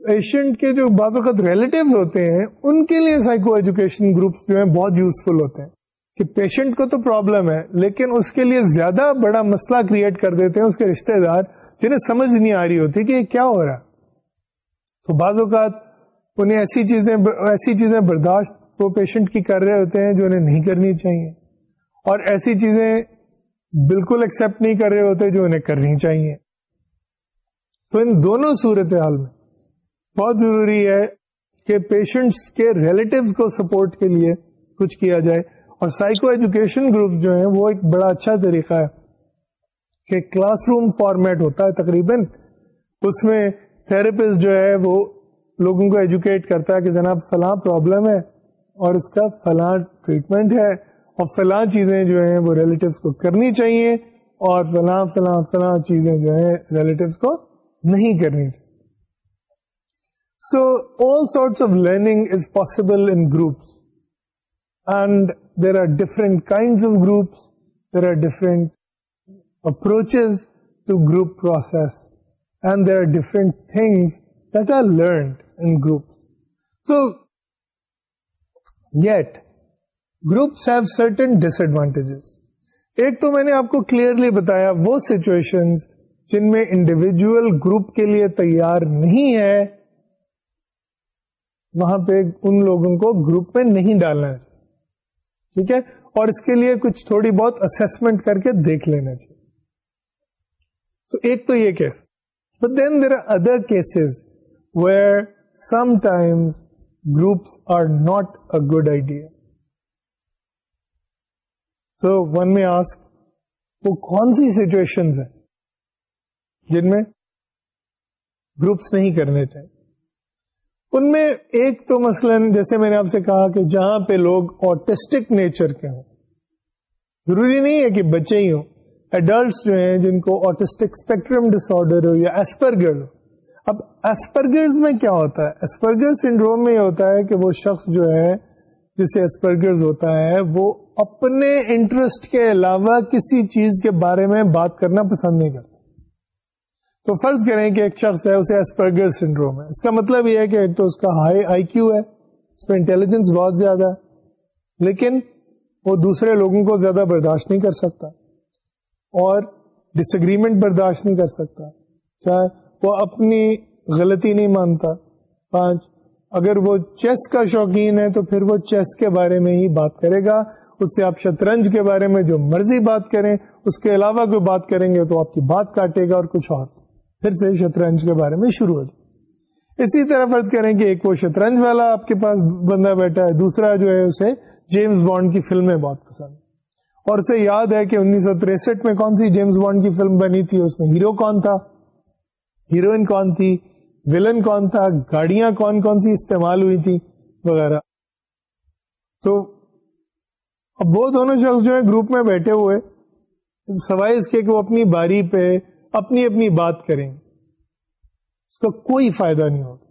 پیشنٹ کے جو بعض اوقات ریلیٹو ہوتے ہیں، ان کے لیے سائیکو ایجوکیشن گروپس جو ہیں بہت یوزفل ہوتے ہیں۔ کہ پیشنٹ کو تو پرابلم ہے، لیکن اس کے لیے زیادہ بڑا مسئلہ کریٹ کر دیتے ہیں اس کے رشتے دار جنہیں سمجھ نہیں آ رہی ہوتی کہ یہ کیا ہو رہا تو بعض اوقات انہیں ایسی چیزیں ایسی چیزیں برداشت وہ پیشنٹ کی کر رہے ہوتے ہیں جو انہیں نہیں کرنی چاہیے۔ اور ایسی چیزیں بالکل ایکسپٹ نہیں کر رہے ہوتے جو انہیں کرنی چاہیے۔ تو ان دونوں صورت حال میں بہت ضروری ہے کہ پیشنٹس کے ریلیٹوز کو سپورٹ کے لیے کچھ کیا جائے۔ اور سائیکو ایجوکیشن گروپ جو ہیں، وہ ایک بڑا اچھا طریقہ ہے کہ کلاس روم فارمیٹ ہوتا ہے تقریباً۔ اس میں تھراپسٹ جو ہے، وہ لوگوں کو ایجوکیٹ کرتا ہے کہ جناب فلاں پرابلم ہے اور اس کا فلاں ٹریٹمنٹ ہے اور فلاں چیزیں جو ہیں، وہ ریلیٹوس کو کرنی چاہیے اور فلاں فلاں فلاں چیزیں جو ہیں ریلیٹوس کو نہیں کرنی چاہیے۔ So all sorts of learning is possible in groups and there are different kind of groups there are different approaches to group process and there are different things that are learned in groups so yet groups have certain disadvantages ایک تو میں نے آپ کو clearly بتایا وہ situation جن میں انڈیویجل گروپ کے لیے تیار نہیں ہے وہاں پہ ان لوگوں کو گروپ میں نہیں ڈالنا ہے ٹھیک ہے؟ اور اس کے لیے کچھ تھوڑی بہت اسسمنٹ کر کے دیکھ لینا چاہیے۔ سو so, ایک تو یہ case but then there are other cases where sometimes groups are not a good idea تو ون میں آسک وہ کون سی سچویشن ہیں جن میں گروپس نہیں کرنے چاہیے؟ ان میں ایک تو مثلا جیسے میں نے آپ سے کہا کہ جہاں پہ لوگ آٹسٹک نیچر کے ہوں، ضروری نہیں ہے کہ بچے ہی ہوں ایڈلٹس جو ہیں جن کو آٹسٹک اسپیکٹرم ڈس آرڈر ہو یا ایسپرگر ہو۔ اب ایسپرگرز میں کیا ہوتا ہے؟ ایسپرگر سنڈروم میں یہ ہوتا ہے کہ وہ شخص جو ہے، جسے ایسپرگرز ہوتا ہے، وہ اپنے انٹرسٹ کے علاوہ کسی چیز کے بارے میں بات کرنا پسند نہیں کرتا۔ تو فرض کریں کہ ایک شخص ہے، اسے ایسپرگر سنڈروم ہے۔ اس کا مطلب یہ ہے کہ ایک تو اس کا ہائی آئی کیو ہے، اس میں انٹیلیجنس بہت زیادہ ہے، لیکن وہ دوسرے لوگوں کو زیادہ برداشت نہیں کر سکتا اور ڈس اگریمنٹ برداشت نہیں کر سکتا۔ چاہے وہ اپنی غلطی نہیں مانتا۔ پانچ، اگر وہ چیس کا شوقین ہے تو پھر وہ چیس کے بارے میں ہی بات کرے گا۔ اس سے آپ شطرنج کے بارے میں جو مرضی بات کریں، اس کے علاوہ کوئی بات کریں گے تو آپ کی بات کاٹے گا اور کچھ اور۔ پھر سے شطرنج کے بارے میں شروع ہو جائے۔ اسی طرح فرض کریں کہ ایک وہ شطرنج والا آپ کے پاس بندہ بیٹھا ہے، دوسرا جو ہے اسے جیمز بانڈ کی فلمیں بہت پسند اور اسے یاد ہے کہ انیس سو تریسٹھ میں کون سی جیمز بانڈ کی فلم بنی تھی؟ اس میں ہیرو کون تھا؟ ہیروئن کون تھی؟ ولن کون تھا؟ گاڑیاں کون کون سی استعمال ہوئی تھی؟ وغیرہ۔ تو اب وہ دونوں شخص جو ہے گروپ میں بیٹھے ہوئے، سوائے اس کے کہ وہ اپنی باری پہ اپنی اپنی بات کریں اس کا کوئی فائدہ نہیں ہوگا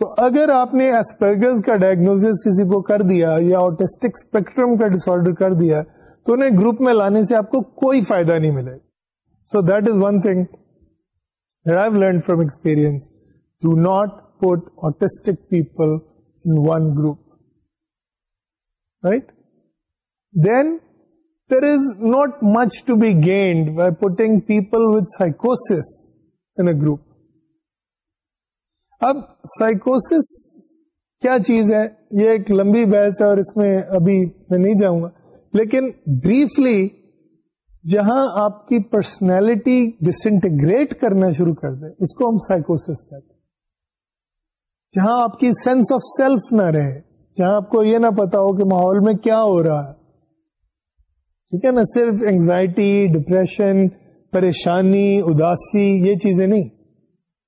تو اگر آپ نے ایسپرگز کا ڈائگنوز کسی کو کر دیا یا آٹسٹک اسپیکٹرم کا ڈس آرڈر کر دیا تو انہیں گروپ میں لانے سے آپ کو کوئی فائدہ نہیں ملے so that is one thing I've learned from experience, do not put autistic people in one group. Right? Then there is not much to be gained by putting people with psychosis in a group. اب سائیکوسس کیا چیز ہے؟ یہ ایک لمبی بحث ہے اور اس میں ابھی میں نہیں جاؤں گا۔ لیکن بریفلی جہاں آپ کی پرسنالٹی ڈسنٹیگریٹ کرنا شروع کر دے، اس کو ہم سائیکوسس کہتے ہیں۔ جہاں آپ کی سینس آف سیلف نہ رہے، جہاں آپ کو یہ نہ پتا ہو کہ ماحول میں کیا ہو رہا ہے۔ ٹھیک ہے نا صرف اینگزائٹی ڈپریشن پریشانی، اداسی، یہ چیزیں نہیں۔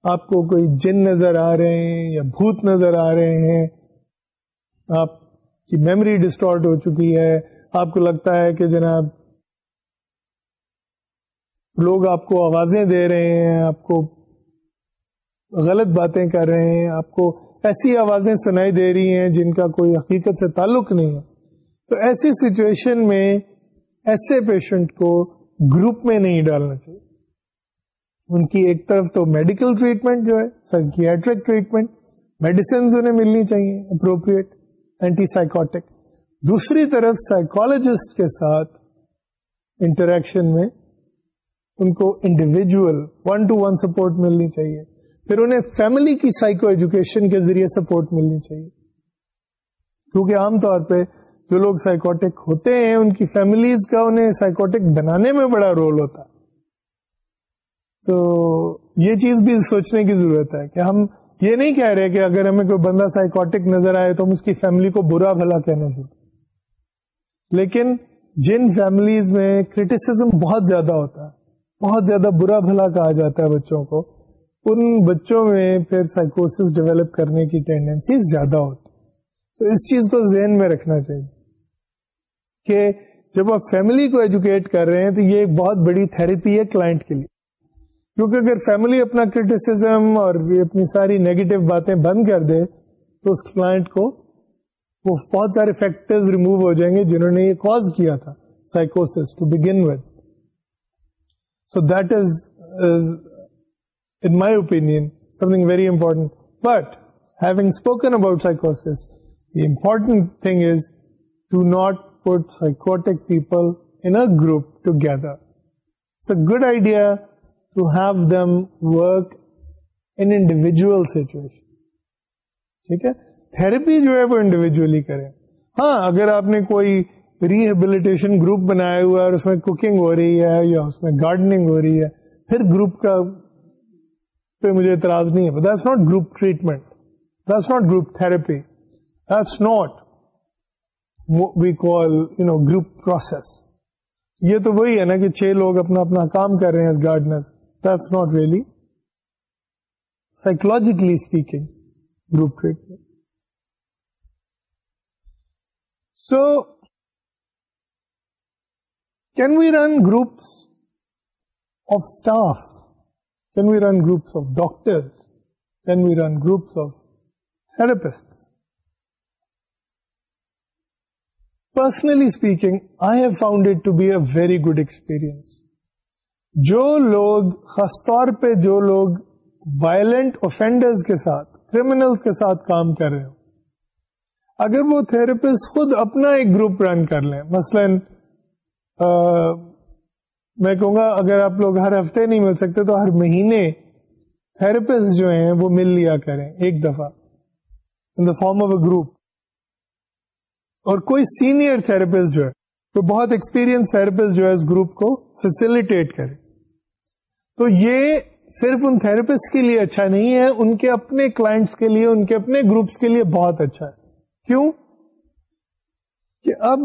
آپ کو کوئی جن نظر آ رہے ہیں یا بھوت نظر آ رہے ہیں، آپ کی میموری ڈسٹارٹ ہو چکی ہے۔ آپ کو لگتا ہے کہ جناب لوگ آپ کو آوازیں دے رہے ہیں، آپ کو غلط باتیں کر رہے ہیں، آپ کو ایسی آوازیں سنائی دے رہی ہیں جن کا کوئی حقیقت سے تعلق نہیں ہے۔ تو ایسی سچویشن میں ایسے پیشنٹ کو گروپ میں نہیں ڈالنا چاہیے۔ ان کی ایک طرف تو میڈیکل ٹریٹمنٹ جو ہے سائکیٹرک ٹریٹمنٹ میڈیسنز انہیں ملنی چاہیے اپروپریٹ اینٹی سائیکوٹک دوسری طرف سائیکولوجسٹ کے ساتھ انٹریکشن میں ان کو individual one to one support ملنی چاہیے۔ پھر انہیں فیملی کی سائیکو ایجوکیشن کے ذریعے سپورٹ ملنی چاہیے۔ کیونکہ عام طور پہ جو لوگ سائیکوٹک ہوتے ہیں، ان کی فیملیز کا انہیں سائیکوٹک بنانے میں بڑا رول ہوتا۔ ہے تو یہ چیز بھی سوچنے کی ضرورت ہے کہ ہم یہ نہیں کہہ رہے کہ اگر ہمیں کوئی بندہ سائیکوٹک نظر آئے تو ہم اس کی فیملی کو برا بھلا کہنا چاہیے لیکن جن فیملیز میں کریٹیسم بہت زیادہ ہوتا ہے بہت زیادہ برا بھلا کہا جاتا ہے بچوں کو، ان بچوں میں پھر سائیکوسس ڈیولپ کرنے کی ٹینڈینسی زیادہ ہوتی۔ تو اس چیز کو ذہن میں رکھنا چاہیے کہ جب آپ فیملی کو ایجوکیٹ کر رہے ہیں تو یہ ایک بہت بڑی تھراپی ہے کلائنٹ کے لیے۔ کیونکہ اگر فیملی اپنا کریٹیسم اور اپنی ساری نیگیٹو باتیں بند کر دے تو اس کلائنٹ کو وہ بہت سارے فیکٹر ریموو ہو جائیں گے جنہوں نے یہ کاز کیا تھا سائیکوس to begin with so that is in my opinion some thing very important but having spoken about سائیکوس the important thing is do not put psychotic people in a group together. It's a good idea to have them work in individual situation. ٹھیک ہے؟ Therapy جو ہے وہ individually کریں۔ ہاں اگر آپ نے کوئی ریہیبلیٹیشن گروپ بنایا ہوا ہے اور اس میں کوکنگ ہو رہی ہے یا اس میں گارڈننگ ہو رہی ہے، پھر گروپ کا پہ مجھے اعتراض نہیں ہے۔ That's not group treatment that's not group therapy That's not what we call, you know, group process. یہ تو وہی ہے نا کہ چھ لوگ اپنا اپنا کام کر رہے ہیں Gardner that's not really psychologically speaking group treatment so can we run groups of staff can we run groups of doctor can we run groups of therapist personally speaking I have found it to be a very good experience جو لوگ، خاص طور پہ جو لوگ violent offenders کے ساتھ criminal کے ساتھ کام کر رہے ہو اگر وہ تھراپسٹ خود اپنا ایک گروپ رن کر لیں، مثلا میں کہوں گا، اگر آپ لوگ ہر ہفتے نہیں مل سکتے تو ہر مہینے تھراپسٹ جو ہیں وہ مل لیا کریں ایک دفعہ in the form of a group اور کوئی سینئر تھراپسٹ جو ہے تو بہت ایکسپیرئنس تھراپسٹ جو ہے اس گروپ کو فیسلٹیٹ کرے۔ تو یہ صرف ان تھراپسٹ کے لیے اچھا نہیں ہے، ان کے اپنے کلائنٹس کے لیے، ان کے اپنے گروپس کے لیے بہت اچھا ہے۔ کیوں؟ کہ اب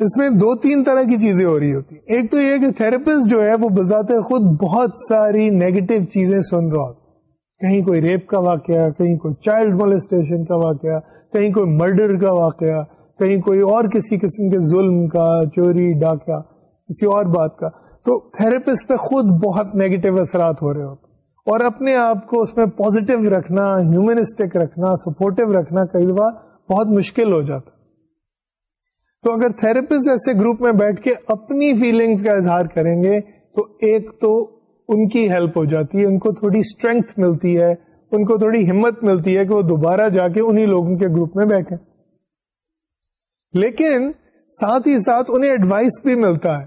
اس میں دو تین طرح کی چیزیں ہو رہی ہوتی ایک تو یہ کہ تھراپسٹ جو ہے، وہ بذات خود بہت ساری نیگیٹو چیزیں سن رہا ہوتا کہیں کوئی ریپ کا واقعہ، کہیں کوئی چائلڈ مولسٹیشن کا واقعہ کہیں کوئی مرڈر کا واقعہ، کہیں کوئی اور کسی قسم کے ظلم کا، چوری، ڈاکہ، کسی اور بات کا۔ تو تھراپسٹ پہ خود بہت نیگیٹو اثرات ہو رہے ہوتے اور اپنے آپ کو اس میں پازیٹو رکھنا، ہیومنسٹک رکھنا، سپورٹو رکھنا کئی بار بہت مشکل ہو جاتا تو اگر تھراپسٹ ایسے گروپ میں بیٹھ کے اپنی فیلنگس کا اظہار کریں گے، تو ایک تو ان کی ہیلپ ہو جاتی ہے، ان کو تھوڑی اسٹرینتھ ملتی ہے ان کو تھوڑی ہمت ملتی ہے کہ وہ دوبارہ جا کے انہی لوگوں کے گروپ میں بیٹھے لیکن ساتھ ہی ساتھ انہیں ایڈوائس بھی ملتا ہے۔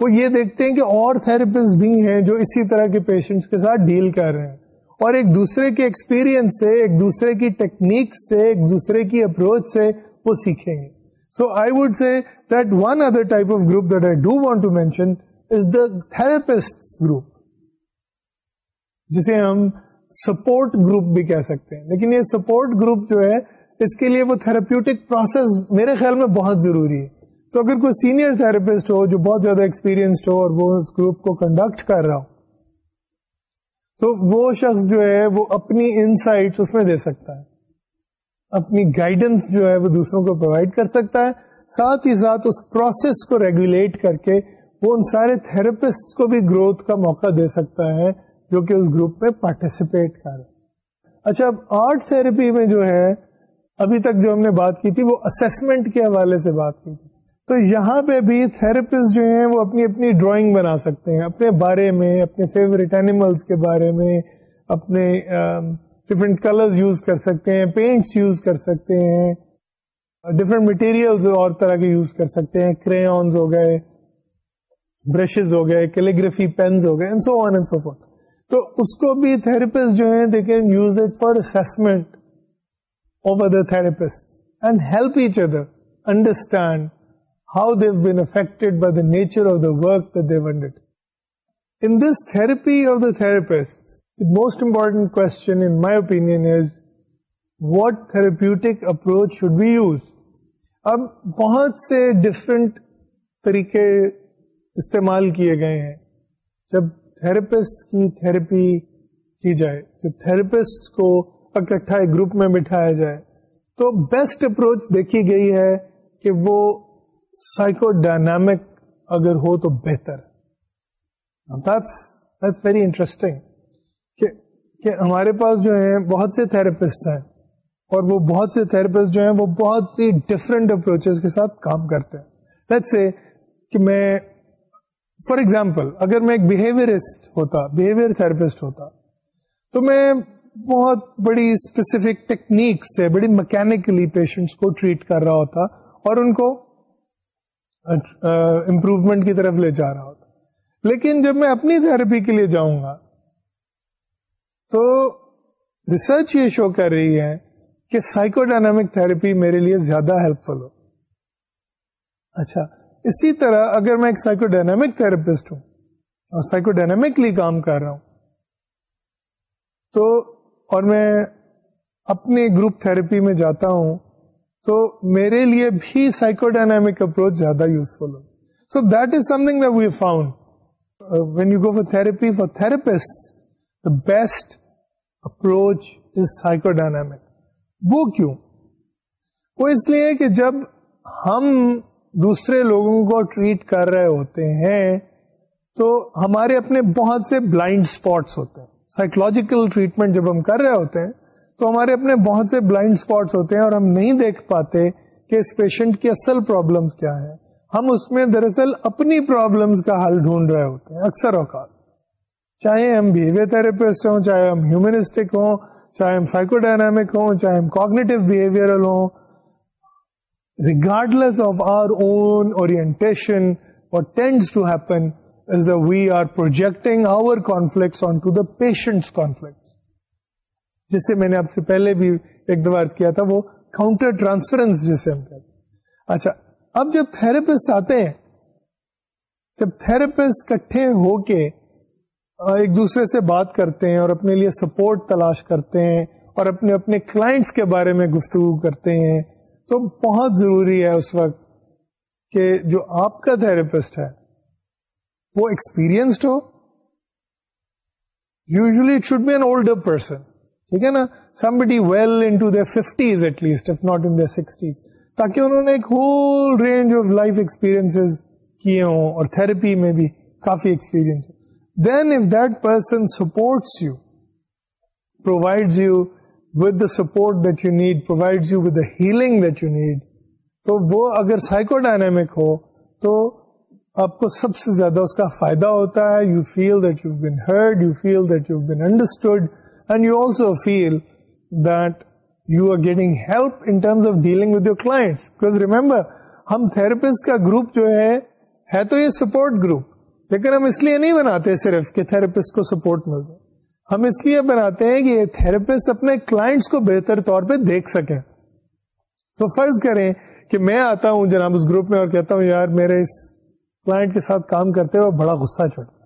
وہ یہ دیکھتے ہیں کہ اور تھراپسٹ بھی ہیں جو اسی طرح کے پیشنٹس کے ساتھ ڈیل کر رہے ہیں۔ اور ایک دوسرے کے ایکسپیرئنس سے، ایک دوسرے کی ٹیکنیک سے، ایک دوسرے کی اپروچ سے وہ سیکھیں گے۔ So I would say that one other type of group that I do want to mention is the therapist group جسے ہم سپورٹ گروپ بھی کہہ سکتے ہیں۔ لیکن یہ سپورٹ گروپ جو ہے، اس کے لیے وہ تھراپیوٹک پروسیس میرے خیال میں بہت ضروری ہے۔ تو اگر کوئی سینئر تھراپسٹ ہو جو بہت زیادہ ایکسپیرینسڈ ہو اور وہ اس گروپ کو کنڈکٹ کر رہا ہو، تو وہ شخص جو ہے، وہ اپنی انسائٹ اس میں دے سکتا ہے۔ اپنی گائیڈنس جو ہے، وہ دوسروں کو پرووائڈ کر سکتا ہے۔ ساتھ ہی ساتھ اس پروسیس کو ریگولیٹ کر کے وہ ان سارے تھراپسٹ کو بھی گروتھ کا موقع دے سکتا ہے۔ جو کہ اس گروپ میں پارٹیسپیٹ کر رہے اچھا اب آرٹ تھراپی میں جو ہے، ابھی تک جو ہم نے بات کی تھی، وہ اسسمنٹ کے حوالے سے بات کی تھی۔ تو یہاں پہ بھی تھراپسٹ جو ہیں، وہ اپنی اپنی ڈرائنگ بنا سکتے ہیں، اپنے بارے میں، اپنے فیوریٹ اینیملس کے بارے میں، اپنے ڈفرینٹ کلرز یوز کر سکتے ہیں پینٹس یوز کر سکتے ہیں ڈفرینٹ مٹیریلز اور طرح کے یوز کر سکتے ہیں۔ کریونس ہو گئے برشز ہو گئے کیلیگرافی پینز ہو گئے سو آن اینڈ سو فور اس کو بھی تھراپسٹ جو ہیں they can use it for assessment of other therapist and help each other understand how then affect by the nature of the work it's therapy of the therapist the most important کوئی open is what therapeutic approach should be use اب بہت سے different طریقے استعمال کیے گئے ہیں۔ جب تھراپسٹ کی تھراپی کی جائے جب تھراپسٹ کو اکٹھا ایک گروپ میں بٹھایا جائے۔ تو بیسٹ اپروچ دیکھی گئی ہے کہ وہ سائیکو ڈائنامک اگر ہو تو بہتر۔ ویری انٹرسٹنگ کہ ہمارے پاس جو ہے بہت سے تھراپسٹ ہیں اور وہ بہت سے تھراپسٹ جو ہیں وہ بہت سی ڈفرینٹ اپروچ کے ساتھ کام کرتے ہیں۔ سے کہ میں فار ایگزامپل، اگر میں ایک بہیویئرسٹ ہوتا بہیویئر تھراپسٹ ہوتا، تو میں بہت بڑی اسپیسیفک ٹیکنیک سے، بڑی مکینکلی پیشنٹس کو ٹریٹ کر رہا ہوتا اور ان کو امپروومنٹ کی طرف لے جا رہا ہوتا۔ لیکن جب میں اپنی تھراپی کے لیے جاؤں گا، تو ریسرچ یہ شو کر رہی ہے کہ سائیکو ڈائنامک تھراپی میرے لیے زیادہ ہیلپ فل ہو۔ اچھا اسی طرح اگر میں ایک سائیکو ڈائنامک تھراپسٹ ہوں اور سائیکو ڈائنامکلی کام کر رہا ہوں، تو اور میں اپنے گروپ تھراپی میں جاتا ہوں، تو میرے لیے بھی سائیکو ڈائنامک اپروچ زیادہ useful who. So that is something we found when you go for therapy for therapist the best approach is psychodynamic وہ کیوں؟ وہ اس لیے کہ جب ہم دوسرے لوگوں کو ٹریٹ کر رہے ہوتے ہیں، تو ہمارے اپنے بہت سے بلائنڈ اسپاٹس ہوتے ہیں۔ سائیکولوجیکل ٹریٹمنٹ جب ہم کر رہے ہوتے ہیں، تو ہمارے اپنے بہت سے بلائنڈ اسپاٹس ہوتے ہیں اور ہم نہیں دیکھ پاتے کہ اس پیشنٹ کی اصل پرابلمس کیا ہے ہم اس میں دراصل اپنی پرابلمس کا حل ڈھونڈ رہے ہوتے ہیں، اکثر اوقات۔ چاہے ہم بہیویئر تھراپسٹ ہوں، چاہے ہم ہیومنسٹک ہوں، چاہے ہم سائیکو ڈائنامک ہوں، چاہے ہم کوگنیٹو بہیویئر ہوں regardless of our own orientation اور tends to happen is the we are projecting our conflict on to the patients conflict جس سے میں نے آپ سے پہلے بھی ایک دو کیا تھا، وہ کاؤنٹر ٹرانسفرنس جسے ہم کہتے ہیں۔ اچھا اب جب تھراپسٹ آتے ہیں، جب تھراپسٹ کٹھے ہو کے ایک دوسرے سے بات کرتے ہیں اور اپنے لیے سپورٹ تلاش کرتے ہیں اور اپنے اپنے کلائنٹس کے بارے میں گفتگو کرتے ہیں تو بہت ضروری ہے اس وقت کہ جو آپ کا تھراپسٹ ہے، وہ experienced who. Usually it should be an older person ٹھیک ہے نا؟ Somebody well in fifties at least if not in sixties تاکہ انہوں نے ایک whole range of life experience کیے ہوں اور تھراپی میں بھی کافی experience who. Then if that person supports you provide you with the support that you need provide you with the healing that you need تو وہ اگر سائیکو ڈائنامک ہو تو آپ کو سب سے زیادہ اس کا فائدہ ہوتا ہے. You feel that you been heard you feel that you been understood and you also feel that you are getting help in terms of dealing with your class because remember ہم تھراپسٹ کا group جو ہے ہے تو یہ support group لیکن ہم اس لیے نہیں بناتے صرف کہ تھراپسٹ کو سپورٹ مل جائے ہم اس لیے بناتے ہیں کہ تھراپسٹ اپنے کلائنٹس کو بہتر طور پہ دیکھ سکے تو فرض کریں کہ میں آتا ہوں جناب اس گروپ میں اور کہتا ہوں، یار میرے اس کلائنٹ کے ساتھ کام کرتے ہوئے بڑا غصہ چڑھتا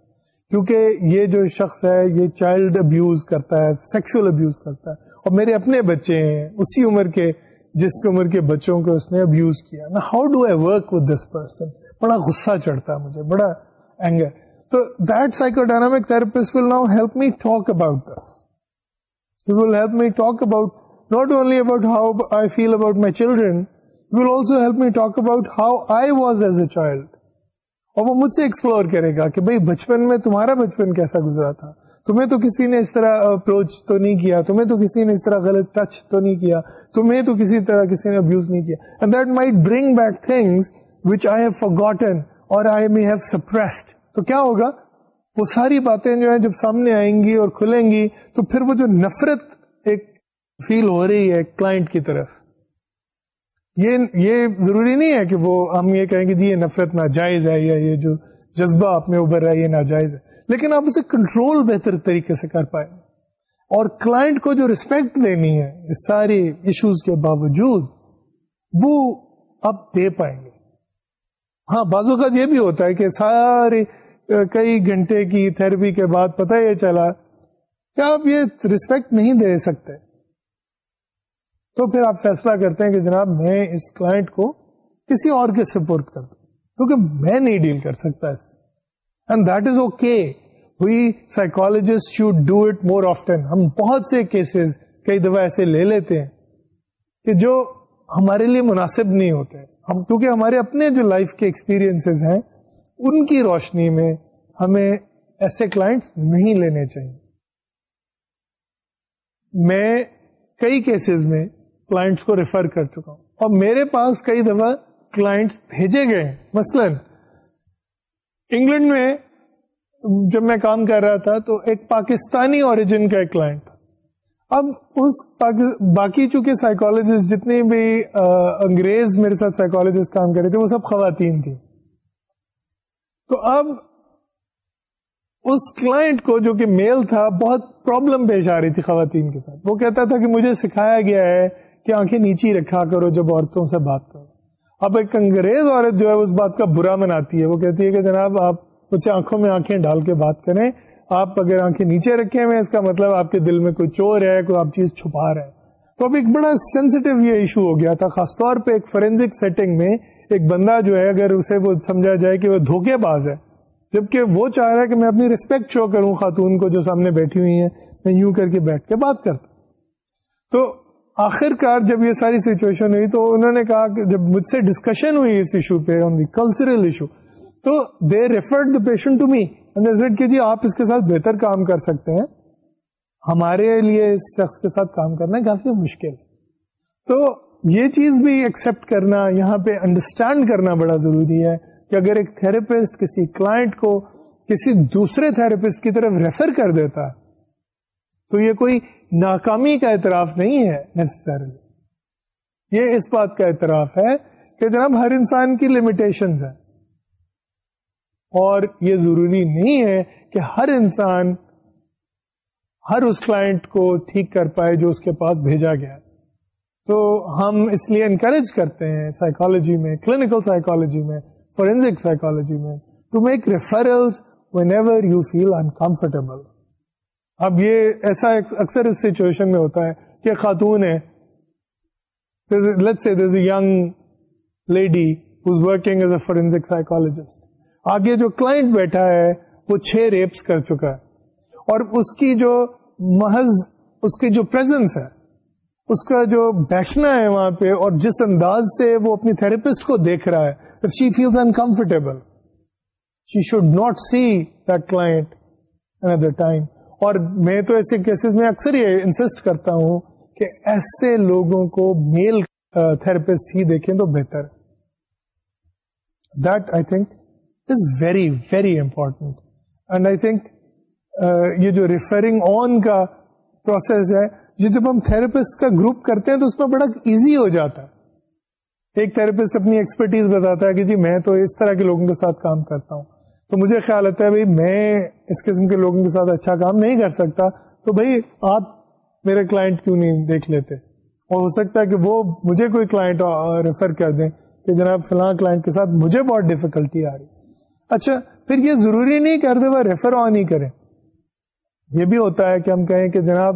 کیونکہ یہ جو شخص ہے، یہ چائلڈ ابیوز کرتا ہے سیکسل ابیوز کرتا ہے۔ اور میرے اپنے بچے ہیں، اسی عمر کے، جس عمر کے بچوں کو اس نے ابیوز کیا۔ نا how do I work with this person بڑا غصہ چڑھتا ہے مجھے، بڑا اینگر تو that psychodynamic therapist will now help me talk about this will help me talk about not only about how I feel about my children will also help me talk about how I was as a child اور وہ مجھ سے explore کرے گا کہ بھائی بچپن میں تمہارا بچپن کیسا گزرا تھا؟ تمہیں تو کسی نے اس طرح اپروچ تو نہیں کیا، تمہیں تو کسی نے اس طرح غلط ٹچ تو نہیں کیا، تمہیں تو کسی طرح کسی نے ابیوز نہیں کیا۔ And that might bring back things which I have forgotten or I me have suppressed تو کیا ہوگا؟ وہ ساری باتیں جو ہیں جب سامنے آئیں گی اور کھلیں گی، تو پھر وہ جو نفرت ایک فیل ہو رہی ہے کلائنٹ کی طرف، یہ یہ ضروری نہیں ہے کہ وہ، ہم یہ کہیں گے جی یہ نفرت ناجائز ہے یا یہ جو جذبہ آپ میں ابھر رہا ہے، یہ ناجائز ہے۔ لیکن آپ اسے کنٹرول بہتر طریقے سے کر پائیں۔ اور کلائنٹ کو جو ریسپیکٹ دینی ہے اس ساری ایشوز کے باوجود، وہ آپ دے پائیں گے۔ ہاں بازو کا یہ بھی ہوتا ہے کہ سارے کئی گھنٹے کی تھراپی کے بعد پتہ یہ چلا کہ آپ یہ رسپیکٹ نہیں دے سکتے۔ تو پھر آپ فیصلہ کرتے ہیں کہ جناب میں اس کلائنٹ کو کسی اور کے سپورٹ کر دوں، کیونکہ میں نہیں ڈیل کر سکتا اس۔ And that is okay we psychologist should do it more often ہم بہت سے کیسز کئی دفعہ ایسے لے لیتے ہیں کہ جو ہمارے لیے مناسب نہیں ہوتے۔ ہم کیونکہ ہمارے اپنے جو لائف کے ایکسپیرئنس ہیں ان کی روشنی میں ہمیں ایسے کلائنٹس نہیں لینے چاہیے۔ میں کئی کیسز میں کلائنٹس کو ریفر کر چکا ہوں اور میرے پاس کئی دفعہ کلائنٹس بھیجے گئے مثلاً انگلینڈ میں جب میں کام کر رہا تھا تو ایک پاکستانی اوریجن کا ایک کلائنٹ تھا۔ اب اس باقی چونکہ سائیکولوجسٹ جتنی بھی انگریز میرے ساتھ سائیکولوجسٹ کام کر رہے تھے وہ سب خواتین تھی تو اب اس کلائنٹ کو جو کہ میل تھا بہت پرابلم پیش آ رہی تھی خواتین کے ساتھ۔ وہ کہتا تھا کہ مجھے سکھایا گیا ہے کہ آنکھیں نیچی رکھا کرو جب عورتوں سے بات کرو۔ اب ایک انگریز عورت جو ہے اس بات کا برا مناتی ہے۔ وہ کہتی ہے کہ جناب آپ اسے آنکھوں میں آنکھیں ڈال کے بات کریں۔ آپ اگر آنکھیں نیچے رکھے ہوئے اس کا مطلب آپ کے دل میں کوئی چور ہے، کوئی آپ چیز چھپا رہے تو اب ایک بڑا سینسٹیو یہ ایشو ہو گیا تھا، خاص طور پہ ایک فورینسک سیٹنگ میں ایک بندہ جو ہے، اگر اسے وہ سمجھا جائے کہ وہ دھوکے باز ہے، جبکہ وہ چاہ رہا ہے کہ میں اپنی ریسپیکٹ شو کروں خاتون کو جو سامنے بیٹھی ہوئی ہیں، میں یوں کر کے بیٹھ کے بات کرتا تو آخر کار جب یہ ساری سچویشن ہوئی تو انہوں نے کہا کہ جب مجھ سے ڈسکشن ہوئی اس ایشو پہ آن دی کلچرل ایشو تو they referred the patient to me کہ جی آپ اس کے ساتھ بہتر کام کر سکتے ہیں۔ ہمارے لیے اس شخص کے ساتھ کام کرنا کافی مشکل تو یہ چیز بھی ایکسپٹ کرنا، یہاں پہ انڈرسٹینڈ کرنا بڑا ضروری ہے کہ اگر ایک تھراپسٹ کسی کلائنٹ کو کسی دوسرے تھراپسٹ کی طرف ریفر کر دیتا، تو یہ کوئی ناکامی کا اعتراف نہیں ہے نیسسرلی یہ اس بات کا اعتراف ہے کہ جناب ہر انسان کی لمیٹیشن ہے اور یہ ضروری نہیں ہے کہ ہر انسان ہر اس کلائنٹ کو ٹھیک کر پائے جو اس کے پاس بھیجا گیا۔ تو ہم اس لیے انکریج کرتے ہیں سائیکالوجی میں کلینکل سائیکالوجی میں فورینسک سائیکالوجی میں to make referral whenever you feel uncomfortable اب یہ ایسا اکثر اس سچویشن میں ہوتا ہے کہ خاتون ہے young lady who's working as a forensic psychologist آگے جو کلائنٹ بیٹھا ہے، وہ چھ ریپس کر چکا ہے۔ اور اس کی جو محض، اس کی جو پریزنس ہے اس کا جو بیٹھنا ہے وہاں پہ اور جس انداز سے وہ اپنی تھراپسٹ کو دیکھ رہا ہے she feels uncomfortable she should not see that client another time اور میں تو ایسے کیسز میں اکثر یہ انسسٹ کرتا ہوں کہ ایسے لوگوں کو میل تھراپسٹ ہی دیکھیں تو بہتر۔ That I think is very very important and I think یہ جو ریفرنگ آن کا پروسیس ہے یہ جب ہم تھراپسٹ کا گروپ کرتے ہیں تو اس میں بڑا ایزی ہو جاتا ہے۔ ایک تھراپسٹ اپنی ایکسپرٹیز بتاتا ہے کہ جی میں تو اس طرح کے لوگوں کے ساتھ کام کرتا ہوں۔ تو مجھے خیال آتا ہے بھائی میں اس قسم کے لوگوں کے ساتھ اچھا کام نہیں کر سکتا۔ تو بھائی آپ میرے کلائنٹ کیوں نہیں دیکھ لیتے؟ اور ہو سکتا ہے کہ وہ مجھے کوئی کلائنٹ ریفر کر دیں کہ جناب فلاں کلائنٹ کے ساتھ مجھے بہت ڈفیکلٹی آ رہی۔ اچھا پھر یہ ضروری نہیں کر دے وہ ریفر آن ہی کریں۔ یہ بھی ہوتا ہے کہ ہم کہیں کہ جناب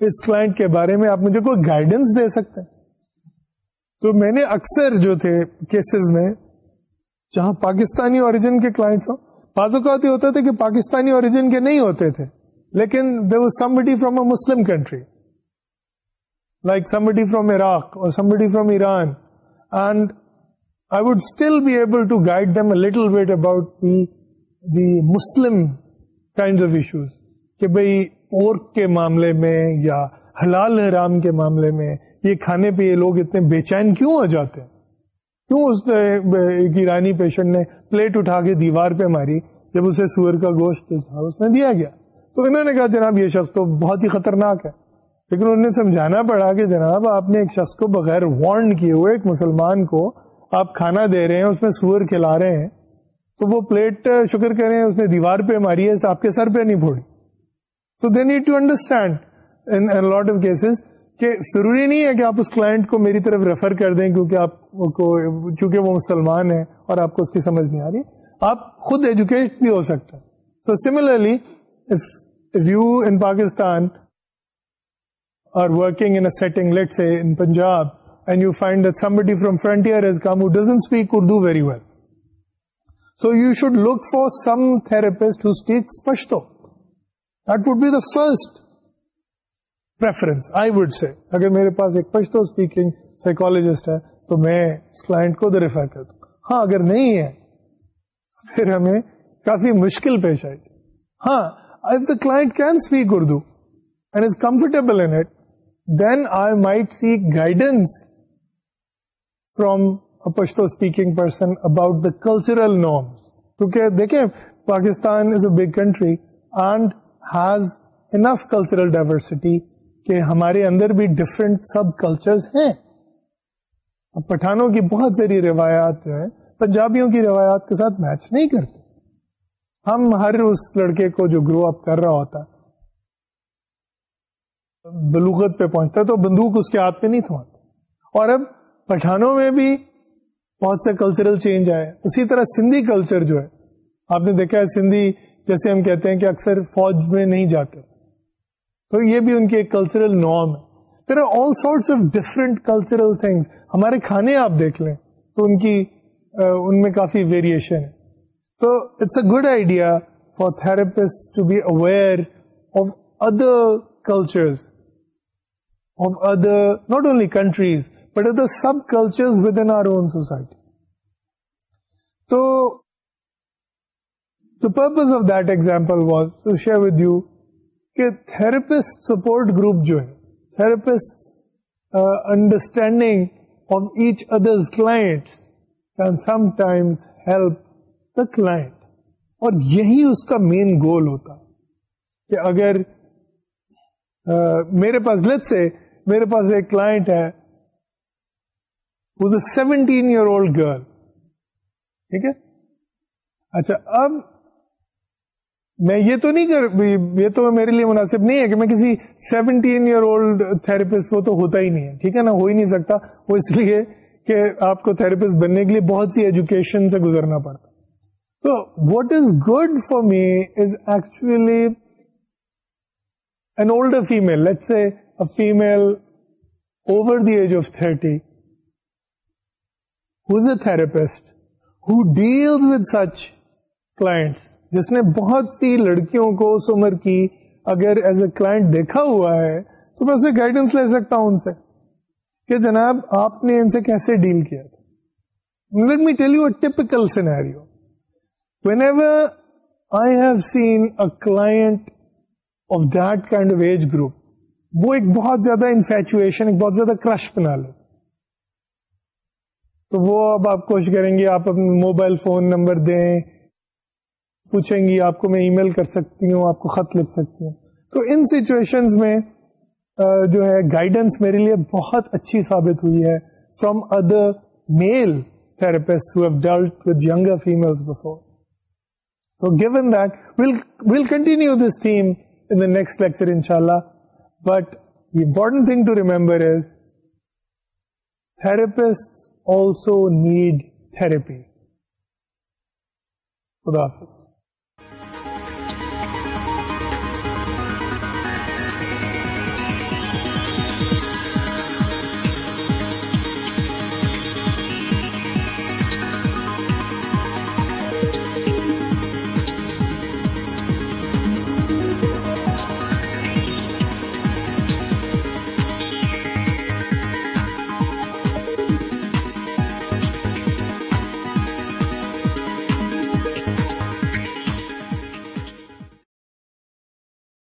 اس کلائنٹ کے بارے میں آپ مجھے کوئی گائیڈنس دے سکتے ہیں؟ تو میں نے اکثر جو تھے کیسز میں جہاں پاکستانی اوریجن کے کلائنٹس ہوں، بعض اوقات یہ ہوتا تھا کہ پاکستانی اوریجن کے نہیں ہوتے تھے، لیکن they was somebody from a Muslim country like somebody from Iraq or somebody from Iran and I would still be able to guide them a little bit about the the Muslim kind of issues کہ بھائی pork کے معاملے میں یا حلال حرام کے معاملے میں یہ کھانے پہ یہ لوگ اتنے بے چین کیوں ہو جاتے ہیں؟ کیوں اس نے ایک ایرانی پیشنٹ نے پلیٹ اٹھا کے دیوار پہ ماری جب اسے سور کا گوشت تھا؟ اس میں دیا گیا تو انہوں نے کہا، جناب، یہ شخص تو بہت ہی خطرناک ہے۔ لیکن انہوں نے سمجھانا پڑا کہ جناب، آپ نے ایک شخص کو بغیر وارن کیے ہوئے، ایک مسلمان کو آپ کھانا دے رہے ہیں، اس میں سور کھلا رہے ہیں، تو وہ پلیٹ شکر کریں، اس نے دیوار پہ ماری ہے آپ کے سر پہ نہیں پھوڑی۔ So they need to understand lot of cases کہ ضروری نہیں ہے کہ آپ اس کلائنٹ کو میری طرف ریفر کر دیں کیونکہ آپ کو چونکہ وہ مسلمان ہے اور آپ کو اس کی سمجھ نہیں آ رہی، آپ خود ایجوکیٹ بھی ہو سکتے ہیں so similarly you in Pakistan are working in setting let say in Punjab and you find that somebody from frontier has come who doesn't speak Urdu very well. So you should look for some therapist who speaks That would be the first preference, I would say. اگر میرے پاس ایک Pashto speaking psychologist ہے تو میں اس client کو refer کر دوں ہاں اگر نہیں ہے پھر ہمیں کافی مشکل پیش آئے گی۔ ہاں if the client can speak Urdu and is comfortable in it then I might see guidance from Pashto speaking person about the cultural norms کیونکہ دیکھیں Pakistan is a big country and has enough cultural diversity کہ ہمارے اندر بھی different سب culture ہیں۔ پٹھانوں کی بہت ساری روایات جو ہیں، پنجابیوں کی روایات کے ساتھ میچ نہیں کرتے ہم ہر اس لڑکے کو جو گرو اپ کر رہا ہوتا، بلوغت پہ پہنچتا تو بندوق اس کے ہاتھ پہ نہیں تھماتا اور اب پٹھانوں میں بھی بہت سے کلچرل چینج آئے۔ اسی طرح سندھی کلچر جو ہے، آپ نے دیکھا ہے سندھی جیسے ہم کہتے ہیں کہ اکثر فوج میں نہیں جاتے۔ تو یہ بھی ان کی ایک کلچرل نارم ہے۔ There are all sorts of different cultural things ہمارے کھانے آپ دیکھ لیں تو ان کی ان میں کافی ویریشن ہے۔ تو it's a good idea for therapist to be aware of other cultures of other not only countries but other sub culture within our own society تو the purpose of that example was to share with you کہ therapist support group جو ہے therapist understanding of each others client can sometimes help the client اور یہی اس کا مین گول ہوتا. کہ اگر uh, میرے پاس لت سے میرے پاس ایک کلائنٹ ہے سیونٹین ایئر اولڈ گرل ٹھیک ہے؟ اچھا اب میں یہ تو نہیں کر یہ تو میرے لیے مناسب نہیں ہے کہ میں کسی سیونٹین ایئر اولڈ تھراپسٹ وہ تو ہوتا ہی نہیں ہے، ٹھیک ہے نا؟ ہو ہی نہیں سکتا۔ وہ اس لیے کہ آپ کو تھراپسٹ بننے کے لیے بہت سی ایجوکیشن سے گزرنا پڑتا۔ تو what is good for me is actually an older female let say female over the age of thirty who's a therapist who deal with such clients جس نے بہت سی لڑکیوں کو اس عمر کی اگر ایز اے کلائنٹ دیکھا ہوا ہے، تو میں اسے گائیڈنس لے سکتا ہوں ان سے کہ جناب، آپ نے ان سے کیسے ڈیل کیا تھا؟ Let me tell you a typical scenario whenever I have seen a client of that kind of age group وہ ایک بہت زیادہ انفیچویشن ایک بہت زیادہ کرش بنا لے تو وہ اب آپ کوشش کریں گے، آپ اپنا موبائل فون نمبر دیں پوچھیں گی، آپ کو میں ای میل کر سکتی ہوں، آپ کو خط لکھ سکتی ہوں تو ان سچویشن میں جو ہے گائیڈنس میرے لیے بہت اچھی ثابت ہوئی ہے from other male therapist dealt with یگر female before تو given that will continue this theme in the next lecture ان شاء اللہ But the important thing to remember is therapists also need therapy. Khuda Hafiz.